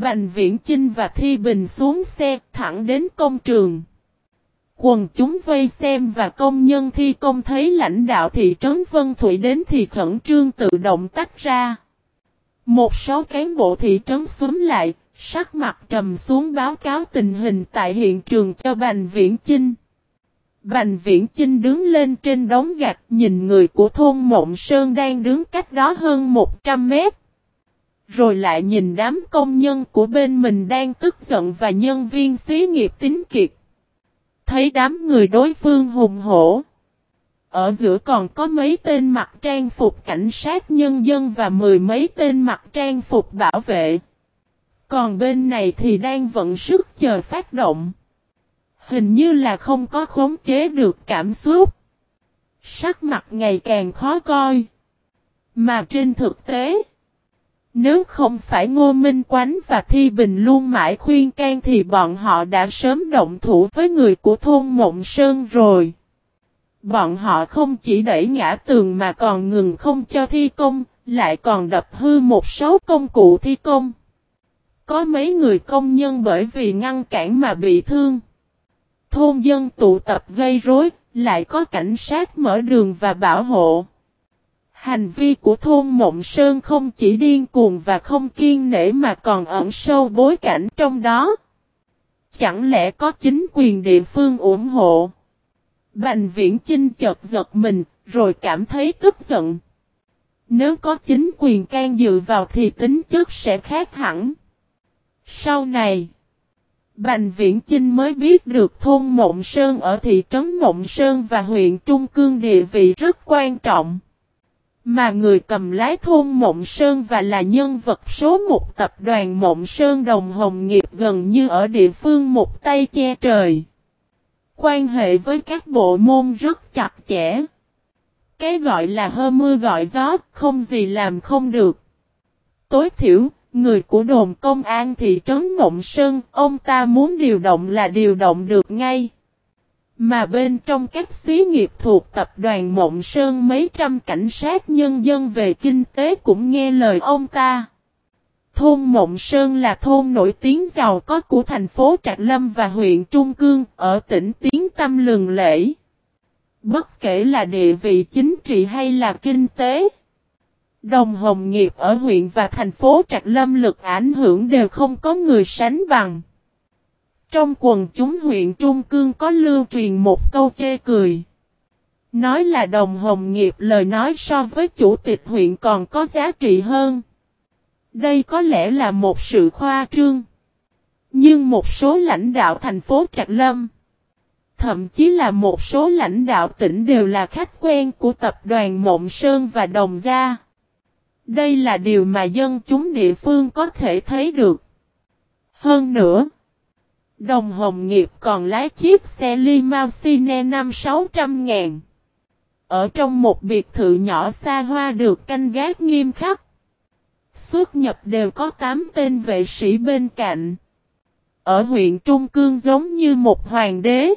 Bành Viễn Chinh và Thi Bình xuống xe thẳng đến công trường. Quần chúng vây xem và công nhân thi công thấy lãnh đạo thị trấn Vân Thủy đến thì khẩn trương tự động tách ra. Một số cán bộ thị trấn xuống lại, sắc mặt trầm xuống báo cáo tình hình tại hiện trường cho Bành Viễn Chinh. Bành Viễn Chinh đứng lên trên đống gạch nhìn người của thôn Mộng Sơn đang đứng cách đó hơn 100 mét. Rồi lại nhìn đám công nhân của bên mình đang tức giận và nhân viên xí nghiệp tính kiệt. Thấy đám người đối phương hùng hổ. Ở giữa còn có mấy tên mặc trang phục cảnh sát nhân dân và mười mấy tên mặc trang phục bảo vệ. Còn bên này thì đang vận sức chờ phát động. Hình như là không có khống chế được cảm xúc. Sắc mặt ngày càng khó coi. Mà trên thực tế, nếu không phải Ngô Minh Quánh và Thi Bình luôn mãi khuyên can thì bọn họ đã sớm động thủ với người của thôn Mộng Sơn rồi. Bọn họ không chỉ đẩy ngã tường mà còn ngừng không cho thi công, lại còn đập hư một số công cụ thi công. Có mấy người công nhân bởi vì ngăn cản mà bị thương. Thôn dân tụ tập gây rối, lại có cảnh sát mở đường và bảo hộ. Hành vi của thôn Mộng Sơn không chỉ điên cuồng và không kiên nể mà còn ẩn sâu bối cảnh trong đó. Chẳng lẽ có chính quyền địa phương ủng hộ? Bành viễn Chinh chợt giật mình, rồi cảm thấy tức giận. Nếu có chính quyền can dự vào thì tính chất sẽ khác hẳn. Sau này, Bành Viễn Chinh mới biết được thôn Mộng Sơn ở thị trấn Mộng Sơn và huyện Trung Cương địa vị rất quan trọng. Mà người cầm lái thôn Mộng Sơn và là nhân vật số một tập đoàn Mộng Sơn Đồng Hồng Nghiệp gần như ở địa phương một tay che trời. Quan hệ với các bộ môn rất chặt chẽ. Cái gọi là hơ mưa gọi gió, không gì làm không được. Tối thiểu, người của đồn công an thị trấn Mộng Sơn, ông ta muốn điều động là điều động được ngay. Mà bên trong các xí nghiệp thuộc tập đoàn Mộng Sơn mấy trăm cảnh sát nhân dân về kinh tế cũng nghe lời ông ta. Thôn Mộng Sơn là thôn nổi tiếng giàu có của thành phố Trạc Lâm và huyện Trung Cương, ở tỉnh Tiến Tâm Lường Lễ. Bất kể là địa vị chính trị hay là kinh tế. Đồng hồng nghiệp ở huyện và thành phố Trạc Lâm lực ảnh hưởng đều không có người sánh bằng. Trong quần chúng huyện Trung Cương có lưu truyền một câu chê cười. Nói là đồng hồng nghiệp lời nói so với chủ tịch huyện còn có giá trị hơn. Đây có lẽ là một sự khoa trương. Nhưng một số lãnh đạo thành phố Trạc Lâm, thậm chí là một số lãnh đạo tỉnh đều là khách quen của tập đoàn Mộng Sơn và Đồng Gia. Đây là điều mà dân chúng địa phương có thể thấy được. Hơn nữa, Đồng Hồng Nghiệp còn lái chiếc xe limousine năm sáu trăm ngàn. Ở trong một biệt thự nhỏ xa hoa được canh gác nghiêm khắc. Xuất nhập đều có 8 tên vệ sĩ bên cạnh. Ở huyện Trung Cương giống như một hoàng đế.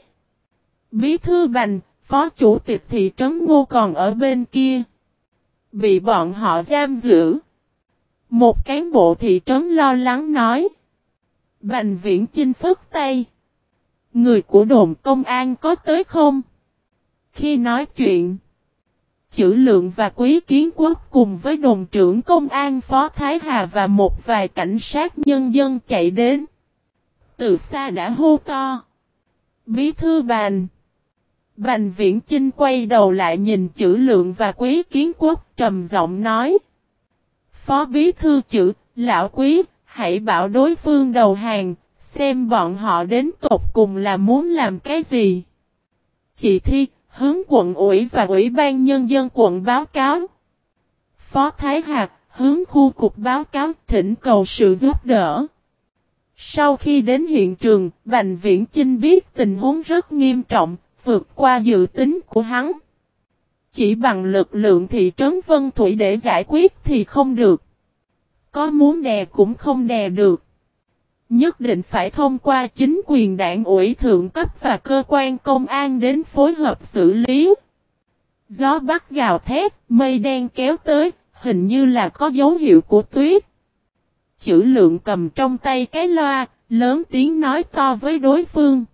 Bí thư bành, phó chủ tịch thị trấn ngô còn ở bên kia. Bị bọn họ giam giữ. Một cán bộ thị trấn lo lắng nói. Bành viễn chinh phức tay. Người của đồn công an có tới không? Khi nói chuyện, chữ lượng và quý kiến quốc cùng với đồn trưởng công an Phó Thái Hà và một vài cảnh sát nhân dân chạy đến. Từ xa đã hô to. Bí thư bàn. Bành viễn Trinh quay đầu lại nhìn chữ lượng và quý kiến quốc trầm giọng nói. Phó bí thư chữ, lão quý, hãy bảo đối phương đầu hàng, xem bọn họ đến tột cùng là muốn làm cái gì. Chị Thi, hướng quận ủy và ủy ban nhân dân quận báo cáo. Phó Thái Hạc, hướng khu cục báo cáo thỉnh cầu sự giúp đỡ. Sau khi đến hiện trường, Bành Viễn Chinh biết tình huống rất nghiêm trọng, vượt qua dự tính của hắn. Chỉ bằng lực lượng thị trấn Vân Thủy để giải quyết thì không được. Có muốn đè cũng không đè được. Nhất định phải thông qua chính quyền đảng ủy thượng cấp và cơ quan công an đến phối hợp xử lý. Gió bắt gào thét, mây đen kéo tới, hình như là có dấu hiệu của tuyết. chữ lượng cầm trong tay cái loa, lớn tiếng nói to với đối phương.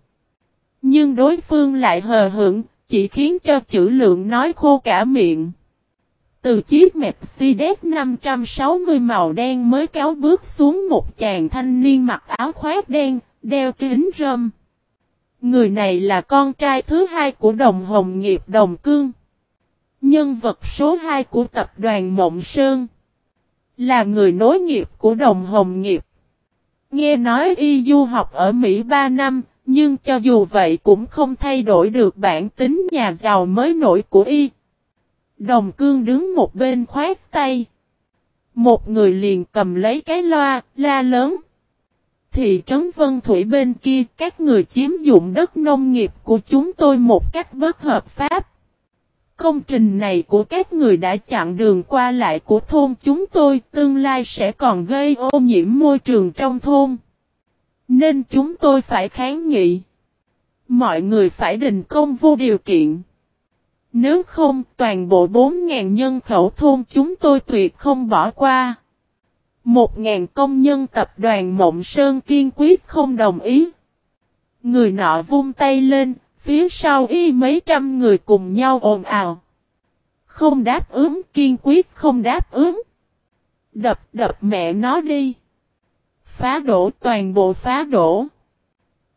Nhưng đối phương lại hờ hững, chỉ khiến cho chữ lượng nói khô cả miệng. Từ chiếc Mercedes 560 màu đen mới kéo bước xuống một chàng thanh niên mặc áo khoác đen, đeo kính râm. Người này là con trai thứ hai của đồng hồng nghiệp đồng cương. Nhân vật số 2 của tập đoàn Mộng Sơn. Là người nối nghiệp của đồng hồng nghiệp. Nghe nói y du học ở Mỹ 3 năm, nhưng cho dù vậy cũng không thay đổi được bản tính nhà giàu mới nổi của y. Đồng cương đứng một bên khoát tay. Một người liền cầm lấy cái loa, la lớn. Thị trấn Vân Thủy bên kia, các người chiếm dụng đất nông nghiệp của chúng tôi một cách bất hợp pháp. Công trình này của các người đã chặn đường qua lại của thôn chúng tôi, tương lai sẽ còn gây ô nhiễm môi trường trong thôn. Nên chúng tôi phải kháng nghị. Mọi người phải đình công vô điều kiện. Nếu không, toàn bộ 4.000 nhân khẩu thôn chúng tôi tuyệt không bỏ qua. 1.000 công nhân tập đoàn Mộng Sơn kiên quyết không đồng ý. Người nọ vung tay lên, phía sau y mấy trăm người cùng nhau ồn ào. Không đáp ứng, kiên quyết không đáp ứng. Đập đập mẹ nó đi. Phá đổ toàn bộ phá đổ.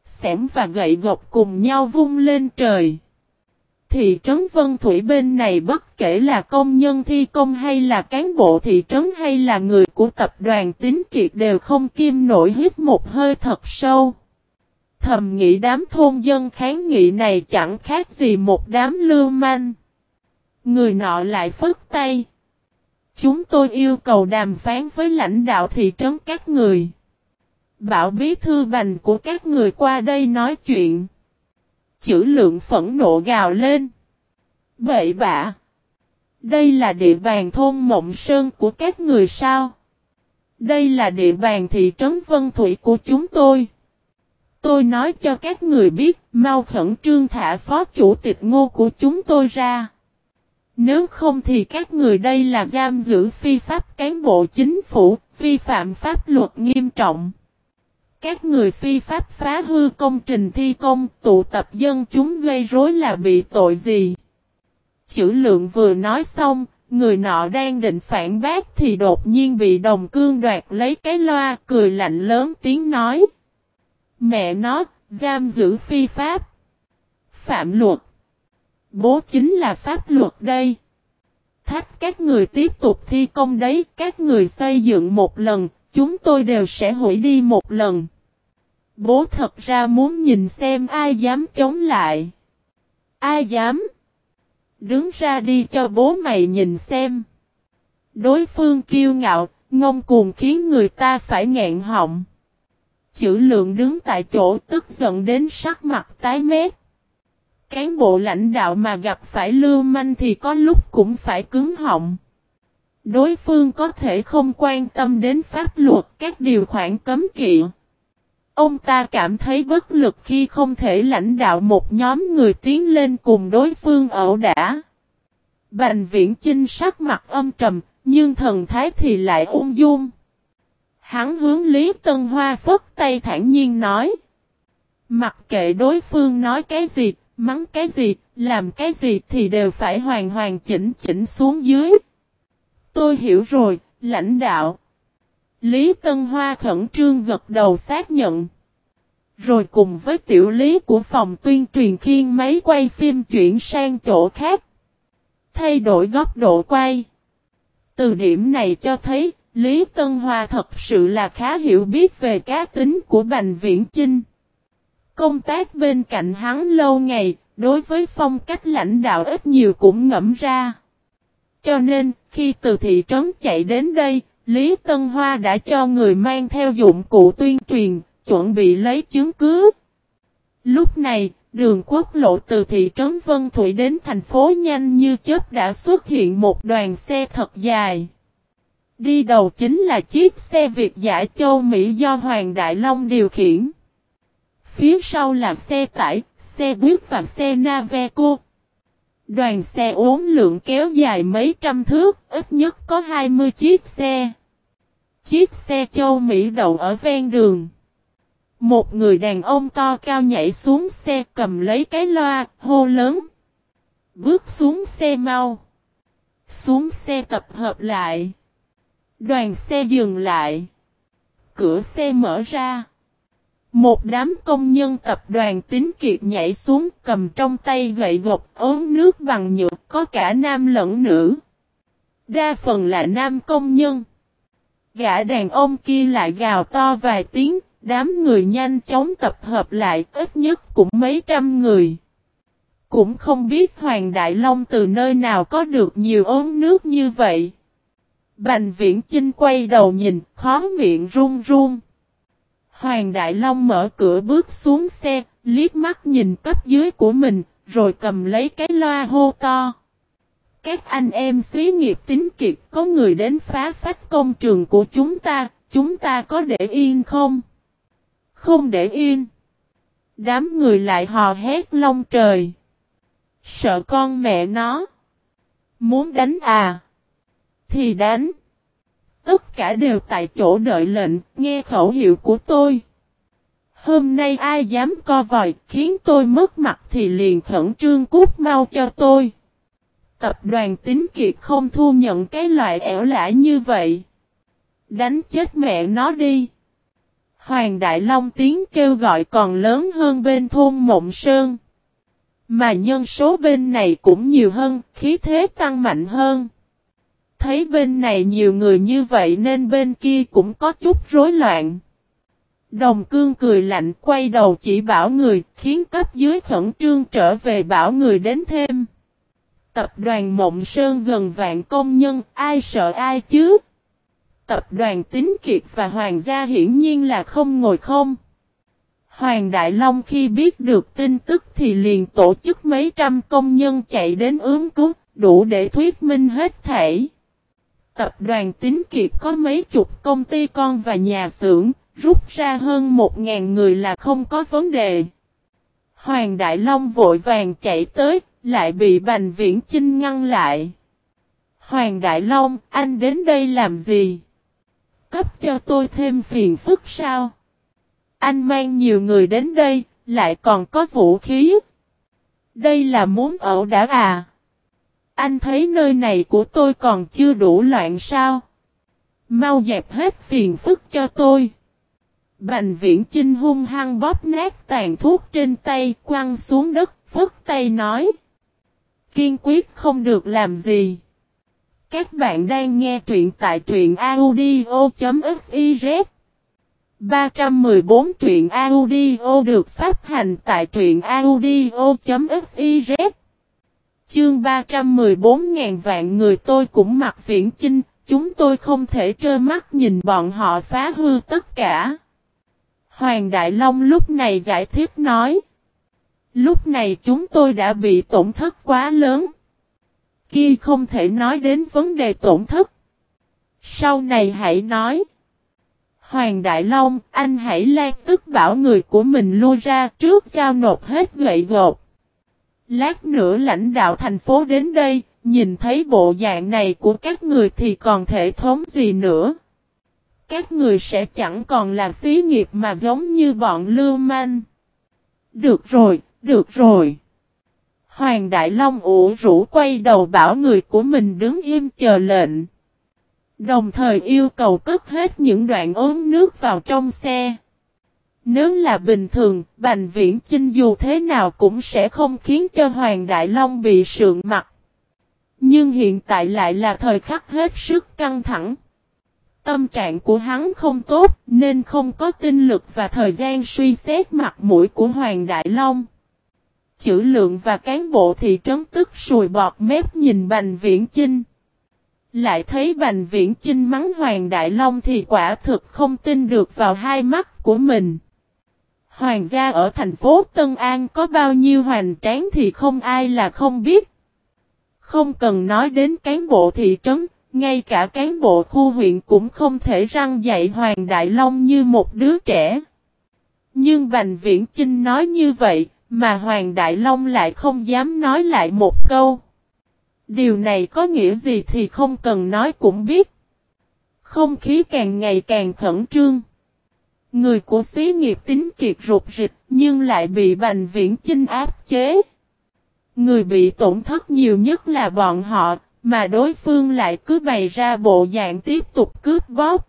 Xẻm và gậy gộc cùng nhau vung lên trời. Thị trấn Vân Thủy bên này bất kể là công nhân thi công hay là cán bộ thị trấn hay là người của tập đoàn tín kiệt đều không kim nổi hít một hơi thật sâu. Thầm nghĩ đám thôn dân kháng nghị này chẳng khác gì một đám lưu manh. Người nọ lại phất tay. Chúng tôi yêu cầu đàm phán với lãnh đạo thị trấn các người. Bảo bí thư bành của các người qua đây nói chuyện. Chữ lượng phẫn nộ gào lên. Vậy bạ. Đây là địa bàn thôn Mộng Sơn của các người sao? Đây là địa bàn thị trấn Vân Thủy của chúng tôi. Tôi nói cho các người biết, mau khẩn trương thả phó chủ tịch ngô của chúng tôi ra. Nếu không thì các người đây là giam giữ phi pháp cán bộ chính phủ, vi phạm pháp luật nghiêm trọng. Các người phi pháp phá hư công trình thi công, tụ tập dân chúng gây rối là bị tội gì? Chữ lượng vừa nói xong, người nọ đang định phản bác thì đột nhiên bị đồng cương đoạt lấy cái loa, cười lạnh lớn tiếng nói. Mẹ nó, giam giữ phi pháp. Phạm luật. Bố chính là pháp luật đây. Thách các người tiếp tục thi công đấy, các người xây dựng một lần, chúng tôi đều sẽ hủy đi một lần. Bố thật ra muốn nhìn xem ai dám chống lại. Ai dám? Đứng ra đi cho bố mày nhìn xem. Đối phương kiêu ngạo, ngông cuồng khiến người ta phải nghẹn họng. Chữ lượng đứng tại chỗ tức giận đến sắc mặt tái mét. Cán bộ lãnh đạo mà gặp phải lưu manh thì có lúc cũng phải cứng họng. Đối phương có thể không quan tâm đến pháp luật các điều khoản cấm kỵ. Ông ta cảm thấy bất lực khi không thể lãnh đạo một nhóm người tiến lên cùng đối phương ẩu đả. Bành viễn chinh sắc mặt âm trầm, nhưng thần thái thì lại ung dung. Hắn hướng Lý Tân Hoa phất tay thản nhiên nói. Mặc kệ đối phương nói cái gì, mắng cái gì, làm cái gì thì đều phải hoàn hoàn chỉnh chỉnh xuống dưới. Tôi hiểu rồi, lãnh đạo. Lý Tân Hoa khẩn trương gật đầu xác nhận. Rồi cùng với tiểu lý của phòng tuyên truyền khiên máy quay phim chuyển sang chỗ khác. Thay đổi góc độ quay. Từ điểm này cho thấy, Lý Tân Hoa thật sự là khá hiểu biết về cá tính của Bành Viễn Chinh. Công tác bên cạnh hắn lâu ngày, đối với phong cách lãnh đạo ít nhiều cũng ngẫm ra. Cho nên, khi từ thị trấn chạy đến đây, Lý Tân Hoa đã cho người mang theo dụng cụ tuyên truyền, chuẩn bị lấy chứng cứ. Lúc này, đường quốc lộ từ thị trấn Vân Thủy đến thành phố nhanh như chớp đã xuất hiện một đoàn xe thật dài. Đi đầu chính là chiếc xe Việt giả châu Mỹ do Hoàng Đại Long điều khiển. Phía sau là xe tải, xe buýt và xe Naveco. Đoàn xe uốn lượng kéo dài mấy trăm thước, ít nhất có 20 chiếc xe. Chiếc xe châu Mỹ đậu ở ven đường. Một người đàn ông to cao nhảy xuống xe cầm lấy cái loa, hô lớn. Bước xuống xe mau. Xuống xe tập hợp lại. Đoàn xe dừng lại. Cửa xe mở ra. Một đám công nhân tập đoàn tín kiệt nhảy xuống cầm trong tay gậy gộc ốm nước bằng nhựa có cả nam lẫn nữ. Đa phần là nam công nhân. Gã đàn ông kia lại gào to vài tiếng, đám người nhanh chóng tập hợp lại ít nhất cũng mấy trăm người. Cũng không biết Hoàng Đại Long từ nơi nào có được nhiều ốm nước như vậy. Bành viễn Chinh quay đầu nhìn, khó miệng run run. Hoàng Đại Long mở cửa bước xuống xe, liếc mắt nhìn cấp dưới của mình, rồi cầm lấy cái loa hô to. Các anh em xí nghiệp tính kiệt có người đến phá phách công trường của chúng ta, chúng ta có để yên không? Không để yên. Đám người lại hò hét long trời. Sợ con mẹ nó. Muốn đánh à? Thì đánh. Tất cả đều tại chỗ đợi lệnh, nghe khẩu hiệu của tôi. Hôm nay ai dám co vòi khiến tôi mất mặt thì liền khẩn trương cút mau cho tôi. Tập đoàn tính kiệt không thu nhận cái loại ẻo lã như vậy. Đánh chết mẹ nó đi. Hoàng Đại Long tiếng kêu gọi còn lớn hơn bên thôn Mộng Sơn. Mà nhân số bên này cũng nhiều hơn, khí thế tăng mạnh hơn. Thấy bên này nhiều người như vậy nên bên kia cũng có chút rối loạn. Đồng cương cười lạnh quay đầu chỉ bảo người, khiến cấp dưới khẩn trương trở về bảo người đến thêm. Tập đoàn Mộng Sơn gần vạn công nhân, ai sợ ai chứ? Tập đoàn Tín Kiệt và Hoàng gia hiển nhiên là không ngồi không. Hoàng Đại Long khi biết được tin tức thì liền tổ chức mấy trăm công nhân chạy đến ướm cứu, đủ để thuyết minh hết thảy. Tập đoàn Tín Kiệt có mấy chục công ty con và nhà xưởng, rút ra hơn một ngàn người là không có vấn đề. Hoàng Đại Long vội vàng chạy tới, lại bị Bành Viễn Chinh ngăn lại. Hoàng Đại Long, anh đến đây làm gì? Cấp cho tôi thêm phiền phức sao? Anh mang nhiều người đến đây, lại còn có vũ khí. Đây là muốn ẩu đã à? Anh thấy nơi này của tôi còn chưa đủ loạn sao? Mau dẹp hết phiền phức cho tôi. Bành viễn chinh hung hăng bóp nát tàn thuốc trên tay quăng xuống đất, phức tay nói. Kiên quyết không được làm gì. Các bạn đang nghe truyện tại truyện audio.fiz 314 truyện audio được phát hành tại truyện audio.fiz Chương 314 ngàn vạn người tôi cũng mặc viễn chinh, chúng tôi không thể trơ mắt nhìn bọn họ phá hư tất cả. Hoàng Đại Long lúc này giải thích nói. Lúc này chúng tôi đã bị tổn thất quá lớn. Kia không thể nói đến vấn đề tổn thất. Sau này hãy nói. Hoàng Đại Long, anh hãy lan tức bảo người của mình lui ra trước giao nộp hết gậy gột. Lát nữa lãnh đạo thành phố đến đây, nhìn thấy bộ dạng này của các người thì còn thể thống gì nữa. Các người sẽ chẳng còn là xí nghiệp mà giống như bọn lưu manh. Được rồi, được rồi. Hoàng Đại Long ủ rũ quay đầu bảo người của mình đứng im chờ lệnh. Đồng thời yêu cầu cất hết những đoạn ốm nước vào trong xe. Nếu là bình thường, Bành Viễn Chinh dù thế nào cũng sẽ không khiến cho Hoàng Đại Long bị sượng mặt. Nhưng hiện tại lại là thời khắc hết sức căng thẳng. Tâm trạng của hắn không tốt nên không có tinh lực và thời gian suy xét mặt mũi của Hoàng Đại Long. Chữ lượng và cán bộ thị trấn tức sùi bọt mép nhìn Bành Viễn Chinh. Lại thấy Bành Viễn Chinh mắng Hoàng Đại Long thì quả thực không tin được vào hai mắt của mình. Hoàng gia ở thành phố Tân An có bao nhiêu hoành tráng thì không ai là không biết. Không cần nói đến cán bộ thị trấn, ngay cả cán bộ khu huyện cũng không thể răng dạy Hoàng Đại Long như một đứa trẻ. Nhưng Bành Viễn Chinh nói như vậy, mà Hoàng Đại Long lại không dám nói lại một câu. Điều này có nghĩa gì thì không cần nói cũng biết. Không khí càng ngày càng khẩn trương. Người của xí nghiệp tính kiệt rụt rịch nhưng lại bị Bành Viễn Chinh áp chế. Người bị tổn thất nhiều nhất là bọn họ, mà đối phương lại cứ bày ra bộ dạng tiếp tục cướp bóp.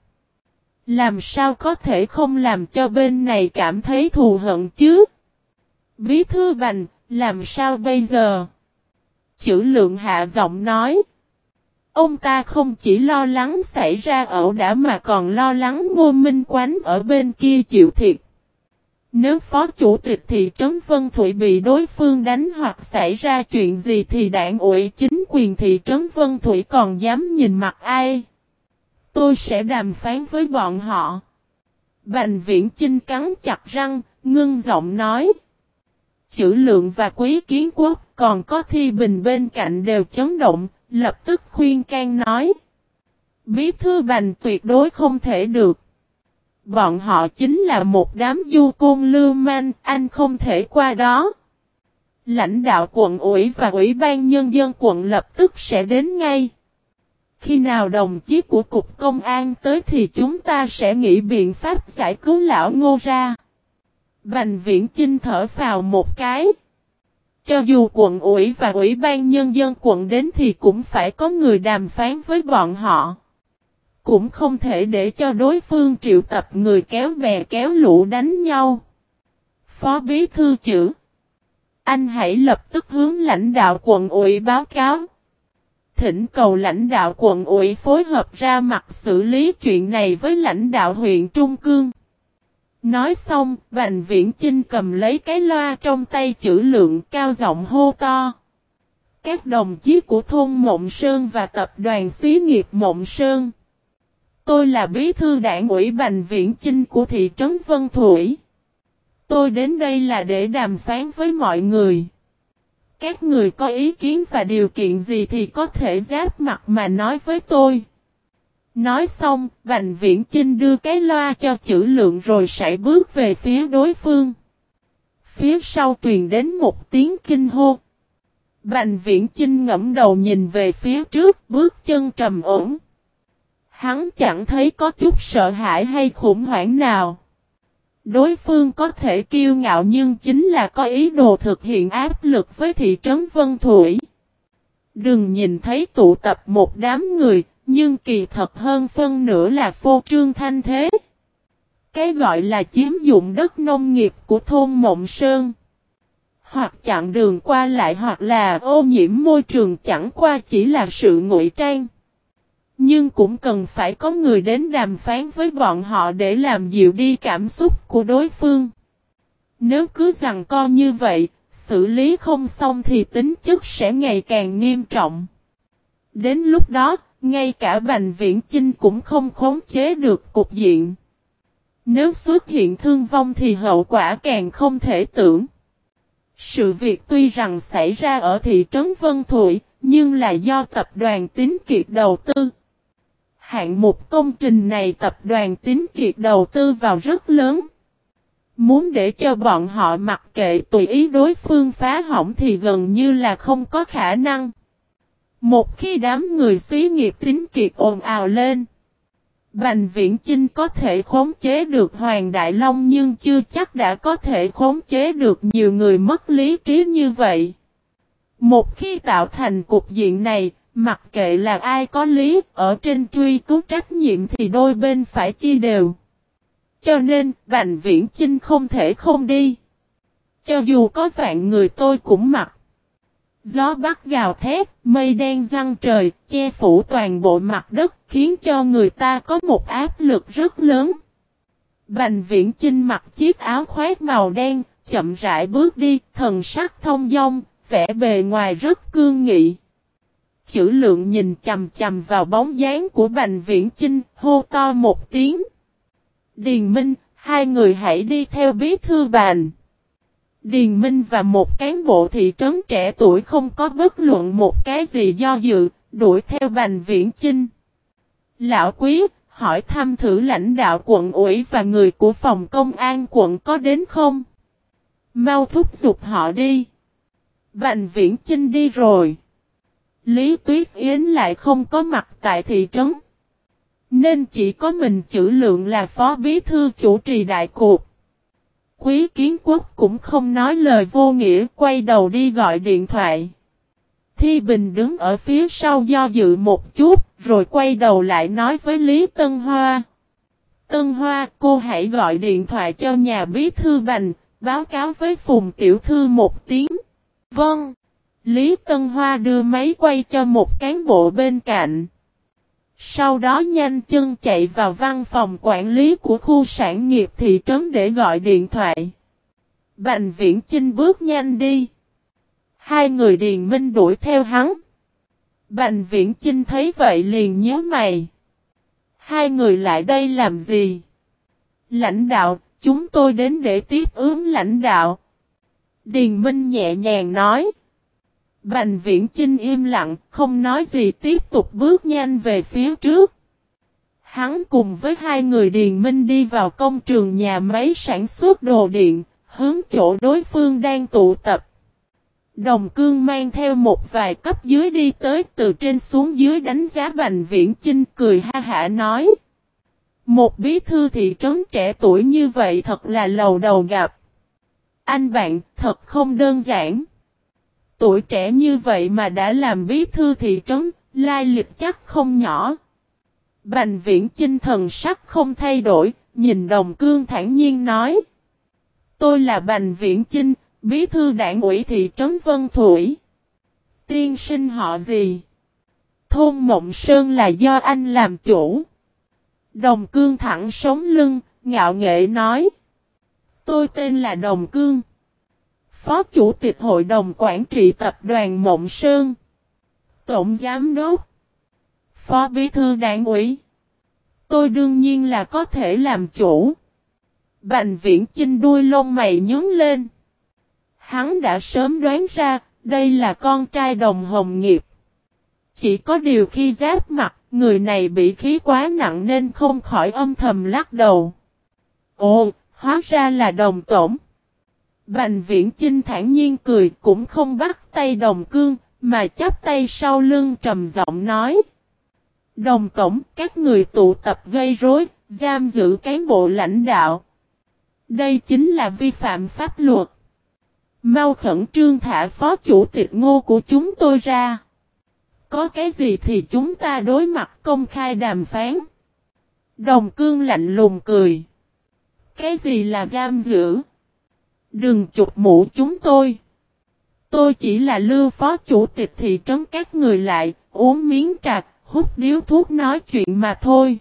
Làm sao có thể không làm cho bên này cảm thấy thù hận chứ? Bí thư bành, làm sao bây giờ? Chữ lượng hạ giọng nói. Ông ta không chỉ lo lắng xảy ra ẩu đả mà còn lo lắng ngô minh Quán ở bên kia chịu thiệt. Nếu phó chủ tịch thị trấn Vân Thụy bị đối phương đánh hoặc xảy ra chuyện gì thì đảng ủy chính quyền thị trấn Vân Thụy còn dám nhìn mặt ai. Tôi sẽ đàm phán với bọn họ. Bành viễn Trinh cắn chặt răng, ngưng giọng nói. Chữ lượng và quý kiến quốc còn có thi bình bên cạnh đều chấn động, lập tức khuyên can nói. Bí thư bành tuyệt đối không thể được. Bọn họ chính là một đám du côn lưu manh, anh không thể qua đó. Lãnh đạo quận ủy và ủy ban nhân dân quận lập tức sẽ đến ngay. Khi nào đồng chí của cục công an tới thì chúng ta sẽ nghĩ biện pháp giải cứu lão ngô ra. Bành viễn chinh thở vào một cái. Cho dù quận ủy và ủy ban nhân dân quận đến thì cũng phải có người đàm phán với bọn họ. Cũng không thể để cho đối phương triệu tập người kéo bè kéo lũ đánh nhau. Phó bí thư chữ. Anh hãy lập tức hướng lãnh đạo quận ủy báo cáo. Thỉnh cầu lãnh đạo quận ủy phối hợp ra mặt xử lý chuyện này với lãnh đạo huyện Trung Cương. Nói xong, Bành Viễn Chinh cầm lấy cái loa trong tay chữ lượng cao giọng hô to. Các đồng chí của thôn Mộng Sơn và tập đoàn xí nghiệp Mộng Sơn. Tôi là bí thư đảng ủy Bành Viễn Chinh của thị trấn Vân Thủy. Tôi đến đây là để đàm phán với mọi người. Các người có ý kiến và điều kiện gì thì có thể giáp mặt mà nói với tôi. Nói xong, Bành Viễn Chinh đưa cái loa cho chữ lượng rồi sải bước về phía đối phương. Phía sau truyền đến một tiếng kinh hô. Bành Viễn Chinh ngẫm đầu nhìn về phía trước, bước chân trầm ổn. Hắn chẳng thấy có chút sợ hãi hay khủng hoảng nào. Đối phương có thể kiêu ngạo nhưng chính là có ý đồ thực hiện áp lực với thị trấn Vân Thủy. Đừng nhìn thấy tụ tập một đám người, nhưng kỳ thật hơn phân nửa là phô trương thanh thế. Cái gọi là chiếm dụng đất nông nghiệp của thôn Mộng Sơn. Hoặc chặn đường qua lại hoặc là ô nhiễm môi trường chẳng qua chỉ là sự ngụy trang. Nhưng cũng cần phải có người đến đàm phán với bọn họ để làm dịu đi cảm xúc của đối phương. Nếu cứ rằng co như vậy, xử lý không xong thì tính chất sẽ ngày càng nghiêm trọng. Đến lúc đó, ngay cả Bành Viễn Chinh cũng không khống chế được cục diện. Nếu xuất hiện thương vong thì hậu quả càng không thể tưởng. Sự việc tuy rằng xảy ra ở thị trấn Vân Thụy, nhưng là do tập đoàn tín kiệt đầu tư. Hạng mục công trình này tập đoàn tín kiệt đầu tư vào rất lớn. Muốn để cho bọn họ mặc kệ tùy ý đối phương phá hỏng thì gần như là không có khả năng. Một khi đám người xí nghiệp tính kiệt ồn ào lên. Bành viễn Chinh có thể khống chế được Hoàng Đại Long nhưng chưa chắc đã có thể khống chế được nhiều người mất lý trí như vậy. Một khi tạo thành cục diện này, Mặc kệ là ai có lý, ở trên truy cứu trách nhiệm thì đôi bên phải chia đều. Cho nên, Bành Viễn Chinh không thể không đi. Cho dù có vạn người tôi cũng mặc. Gió bắc gào thét, mây đen răng trời, che phủ toàn bộ mặt đất, khiến cho người ta có một áp lực rất lớn. Bành viễn Chinh mặc chiếc áo khoác màu đen, chậm rãi bước đi, thần sắc thông dong, vẻ bề ngoài rất cương nghị. Chữ lượng nhìn chầm chầm vào bóng dáng của Bành Viễn Chinh, hô to một tiếng. Điền Minh, hai người hãy đi theo bí thư bàn. Điền Minh và một cán bộ thị trấn trẻ tuổi không có bất luận một cái gì do dự, đuổi theo Bành Viễn Chinh. Lão Quý, hỏi thăm thử lãnh đạo quận ủy và người của phòng công an quận có đến không? Mau thúc giục họ đi. Bành Viễn Chinh đi rồi. Lý Tuyết Yến lại không có mặt tại thị trấn. Nên chỉ có mình chữ lượng là phó bí thư chủ trì đại cuộc. Quý kiến quốc cũng không nói lời vô nghĩa quay đầu đi gọi điện thoại. Thi Bình đứng ở phía sau do dự một chút rồi quay đầu lại nói với Lý Tân Hoa. Tân Hoa cô hãy gọi điện thoại cho nhà bí thư bành, báo cáo với Phùng Tiểu Thư một tiếng. Vâng. Lý Tân Hoa đưa máy quay cho một cán bộ bên cạnh. Sau đó nhanh chân chạy vào văn phòng quản lý của khu sản nghiệp thị trấn để gọi điện thoại. Bành viễn Chinh bước nhanh đi. Hai người điền minh đuổi theo hắn. Bành viễn Chinh thấy vậy liền nhớ mày. Hai người lại đây làm gì? Lãnh đạo, chúng tôi đến để tiếp ứng lãnh đạo. Điền Minh nhẹ nhàng nói. Bành viễn Chinh im lặng, không nói gì tiếp tục bước nhanh về phía trước. Hắn cùng với hai người Điền Minh đi vào công trường nhà máy sản xuất đồ điện, hướng chỗ đối phương đang tụ tập. Đồng cương mang theo một vài cấp dưới đi tới từ trên xuống dưới đánh giá Bành Viễn Chinh cười ha hả nói. Một bí thư thị trấn trẻ tuổi như vậy thật là lầu đầu gặp. Anh bạn thật không đơn giản. Tuổi trẻ như vậy mà đã làm bí thư thị trấn, lai lịch chắc không nhỏ. Bành viễn chinh thần sắc không thay đổi, nhìn đồng cương thản nhiên nói. Tôi là Bành Viễn Chinh, bí thư đảng ủy thị trấn Vân Thủy. Tiên sinh họ gì? Thôn Mộng Sơn là do anh làm chủ. Đồng cương thẳng sống lưng, ngạo nghệ nói. Tôi tên là Đồng Cương. Phó Chủ tịch Hội đồng Quản trị Tập đoàn Mộng Sơn. Tổng Giám đốc. Phó Bí thư Đảng ủy. Tôi đương nhiên là có thể làm chủ. Bành viễn chinh đuôi lông mày nhướng lên. Hắn đã sớm đoán ra, đây là con trai đồng hồng nghiệp. Chỉ có điều khi giáp mặt, người này bị khí quá nặng nên không khỏi âm thầm lắc đầu. Ồ, hóa ra là đồng tổng. Bành viễn Trinh thản nhiên cười cũng không bắt tay đồng cương, mà chắp tay sau lưng trầm giọng nói. Đồng tổng, các người tụ tập gây rối, giam giữ cán bộ lãnh đạo. Đây chính là vi phạm pháp luật. Mau khẩn trương thả phó chủ tịch ngô của chúng tôi ra. Có cái gì thì chúng ta đối mặt công khai đàm phán. Đồng cương lạnh lùng cười. Cái gì là giam giữ? Đừng chụp mũ chúng tôi. Tôi chỉ là lưu phó chủ tịch thị trấn các người lại, uống miếng trà, hút điếu thuốc nói chuyện mà thôi.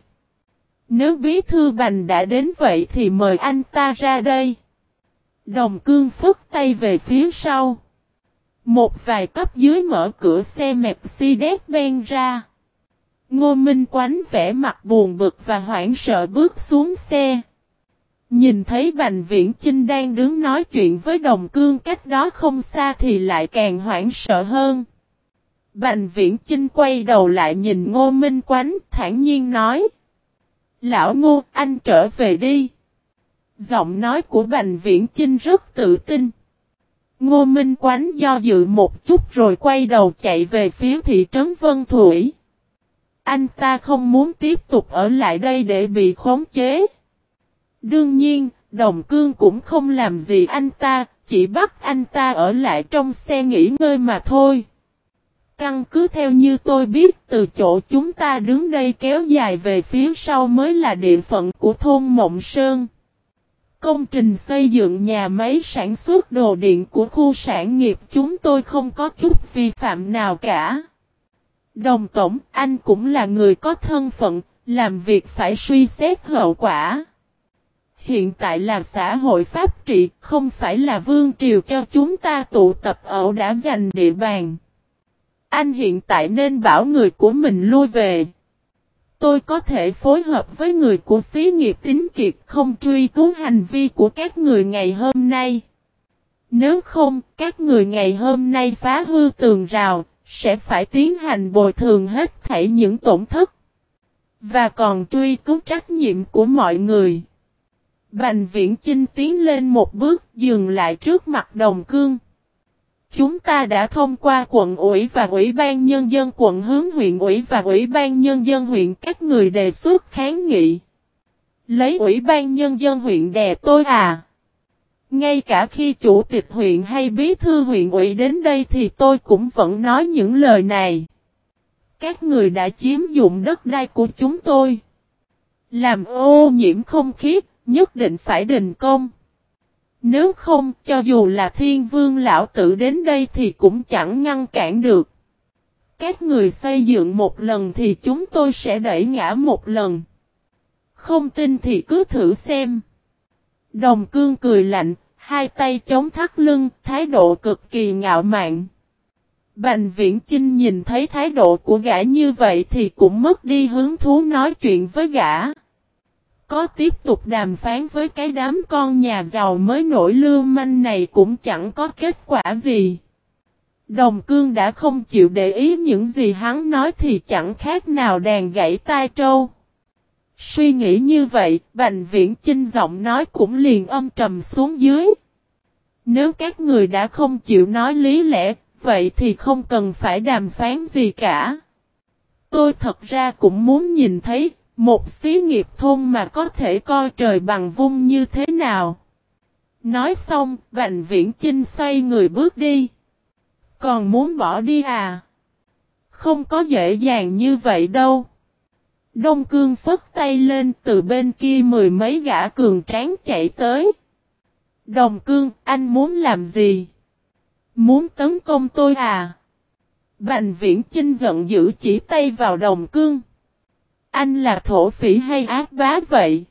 Nếu bí thư bành đã đến vậy thì mời anh ta ra đây. Đồng cương phức tay về phía sau. Một vài cấp dưới mở cửa xe Mercedes-Benz ra. Ngô Minh Quánh vẻ mặt buồn bực và hoảng sợ bước xuống xe. Nhìn thấy Bành Viễn Chinh đang đứng nói chuyện với đồng cương cách đó không xa thì lại càng hoảng sợ hơn. Bành Viễn Chinh quay đầu lại nhìn Ngô Minh Quánh thản nhiên nói. Lão Ngô, anh trở về đi. Giọng nói của Bành Viễn Chinh rất tự tin. Ngô Minh Quánh do dự một chút rồi quay đầu chạy về phía thị trấn Vân Thủy. Anh ta không muốn tiếp tục ở lại đây để bị khống chế. Đương nhiên, Đồng Cương cũng không làm gì anh ta, chỉ bắt anh ta ở lại trong xe nghỉ ngơi mà thôi. Căn cứ theo như tôi biết từ chỗ chúng ta đứng đây kéo dài về phía sau mới là địa phận của thôn Mộng Sơn. Công trình xây dựng nhà máy sản xuất đồ điện của khu sản nghiệp chúng tôi không có chút vi phạm nào cả. Đồng Tổng, anh cũng là người có thân phận, làm việc phải suy xét hậu quả. Hiện tại là xã hội pháp trị, không phải là vương triều cho chúng ta tụ tập ở đã giành địa bàn. Anh hiện tại nên bảo người của mình lui về. Tôi có thể phối hợp với người của xí nghiệp tính kiệt không truy cứu hành vi của các người ngày hôm nay. Nếu không, các người ngày hôm nay phá hư tường rào, sẽ phải tiến hành bồi thường hết thảy những tổn thất. Và còn truy cứu trách nhiệm của mọi người. Bành viễn Chinh tiến lên một bước dừng lại trước mặt đồng cương. Chúng ta đã thông qua quận ủy và ủy ban nhân dân quận hướng huyện ủy và ủy ban nhân dân huyện các người đề xuất kháng nghị. Lấy ủy ban nhân dân huyện đè tôi à. Ngay cả khi chủ tịch huyện hay bí thư huyện ủy đến đây thì tôi cũng vẫn nói những lời này. Các người đã chiếm dụng đất đai của chúng tôi. Làm ô nhiễm không khí, nhất định phải đình công. Nếu không, cho dù là thiên vương lão tử đến đây thì cũng chẳng ngăn cản được. Các người xây dựng một lần thì chúng tôi sẽ đẩy ngã một lần. Không tin thì cứ thử xem. Đồng cương cười lạnh, hai tay chống thắt lưng, thái độ cực kỳ ngạo mạn. Bành viễn Chinh nhìn thấy thái độ của gã như vậy thì cũng mất đi hứng thú nói chuyện với gã. Có tiếp tục đàm phán với cái đám con nhà giàu mới nổi lưu manh này cũng chẳng có kết quả gì. Đồng cương đã không chịu để ý những gì hắn nói thì chẳng khác nào đàn gãy tai trâu. Suy nghĩ như vậy, Bành Viễn Chinh giọng nói cũng liền âm trầm xuống dưới. Nếu các người đã không chịu nói lý lẽ, vậy thì không cần phải đàm phán gì cả. Tôi thật ra cũng muốn nhìn thấy, một xí nghiệp thôn mà có thể coi trời bằng vung như thế nào. Nói xong, Bành Viễn Chinh xoay người bước đi. Còn muốn bỏ đi à? Không có dễ dàng như vậy đâu. Đông Cương phất tay lên từ bên kia mười mấy gã cường tráng chạy tới. Đồng Cương, anh muốn làm gì? Muốn tấn công tôi à? Bành viễn Chinh giận dữ chỉ tay vào đồng cương. Anh là thổ phỉ hay ác bá vậy?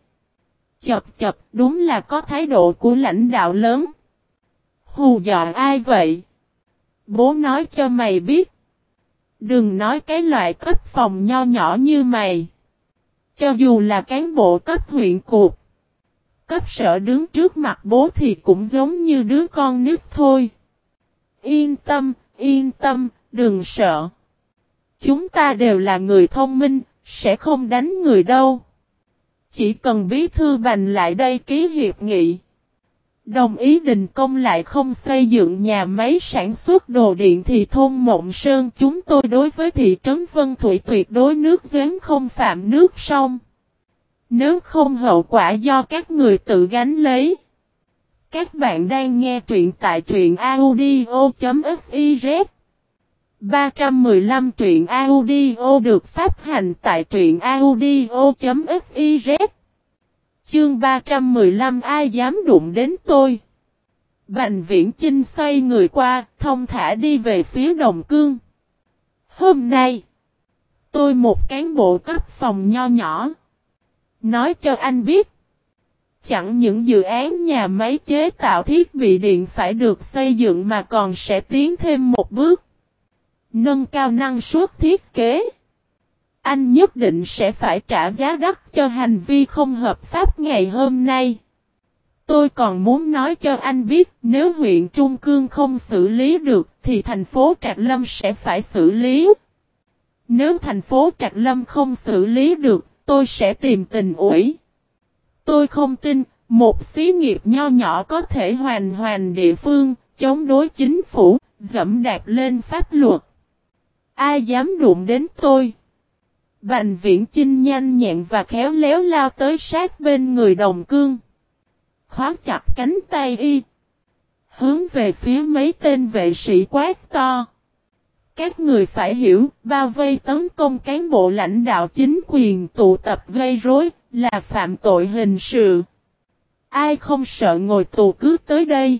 Chập chập, đúng là có thái độ của lãnh đạo lớn. Hù dọa ai vậy? Bố nói cho mày biết. Đừng nói cái loại cấp phòng nho nhỏ như mày. Cho dù là cán bộ cấp huyện cục. Cấp sở đứng trước mặt bố thì cũng giống như đứa con nít thôi. Yên tâm, yên tâm, đừng sợ. Chúng ta đều là người thông minh, sẽ không đánh người đâu. Chỉ cần bí thư bành lại đây ký hiệp nghị. Đồng ý đình công lại không xây dựng nhà máy sản xuất đồ điện thì thôn Mộng Sơn chúng tôi đối với thị trấn Vân Thủy tuyệt đối nước giếng không phạm nước sông. Nếu không hậu quả do các người tự gánh lấy. Các bạn đang nghe truyện tại truyện audio.fif 315 truyện audio được phát hành tại truyện audio.fiz Chương 315 ai dám đụng đến tôi Bành viễn Chinh xoay người qua, thông thả đi về phía đồng cương. Hôm nay, tôi một cán bộ cấp phòng nho nhỏ. Nói cho anh biết, chẳng những dự án nhà máy chế tạo thiết bị điện phải được xây dựng mà còn sẽ tiến thêm một bước. Nâng cao năng suất thiết kế. Anh nhất định sẽ phải trả giá đắt cho hành vi không hợp pháp ngày hôm nay. Tôi còn muốn nói cho anh biết nếu huyện Trung Cương không xử lý được thì thành phố Trạc Lâm sẽ phải xử lý. Nếu thành phố Trạc Lâm không xử lý được, tôi sẽ tìm tình ủi. Tôi không tin, một xí nghiệp nho nhỏ có thể hoàn hoàn địa phương, chống đối chính phủ, dẫm đạp lên pháp luật. Ai dám đụng đến tôi? Bành viễn chinh nhanh nhẹn và khéo léo lao tới sát bên người đồng cương. Khóa chặt cánh tay y. Hướng về phía mấy tên vệ sĩ quát to. Các người phải hiểu, bao vây tấn công cán bộ lãnh đạo chính quyền tụ tập gây rối, là phạm tội hình sự. Ai không sợ ngồi tù cứ tới đây.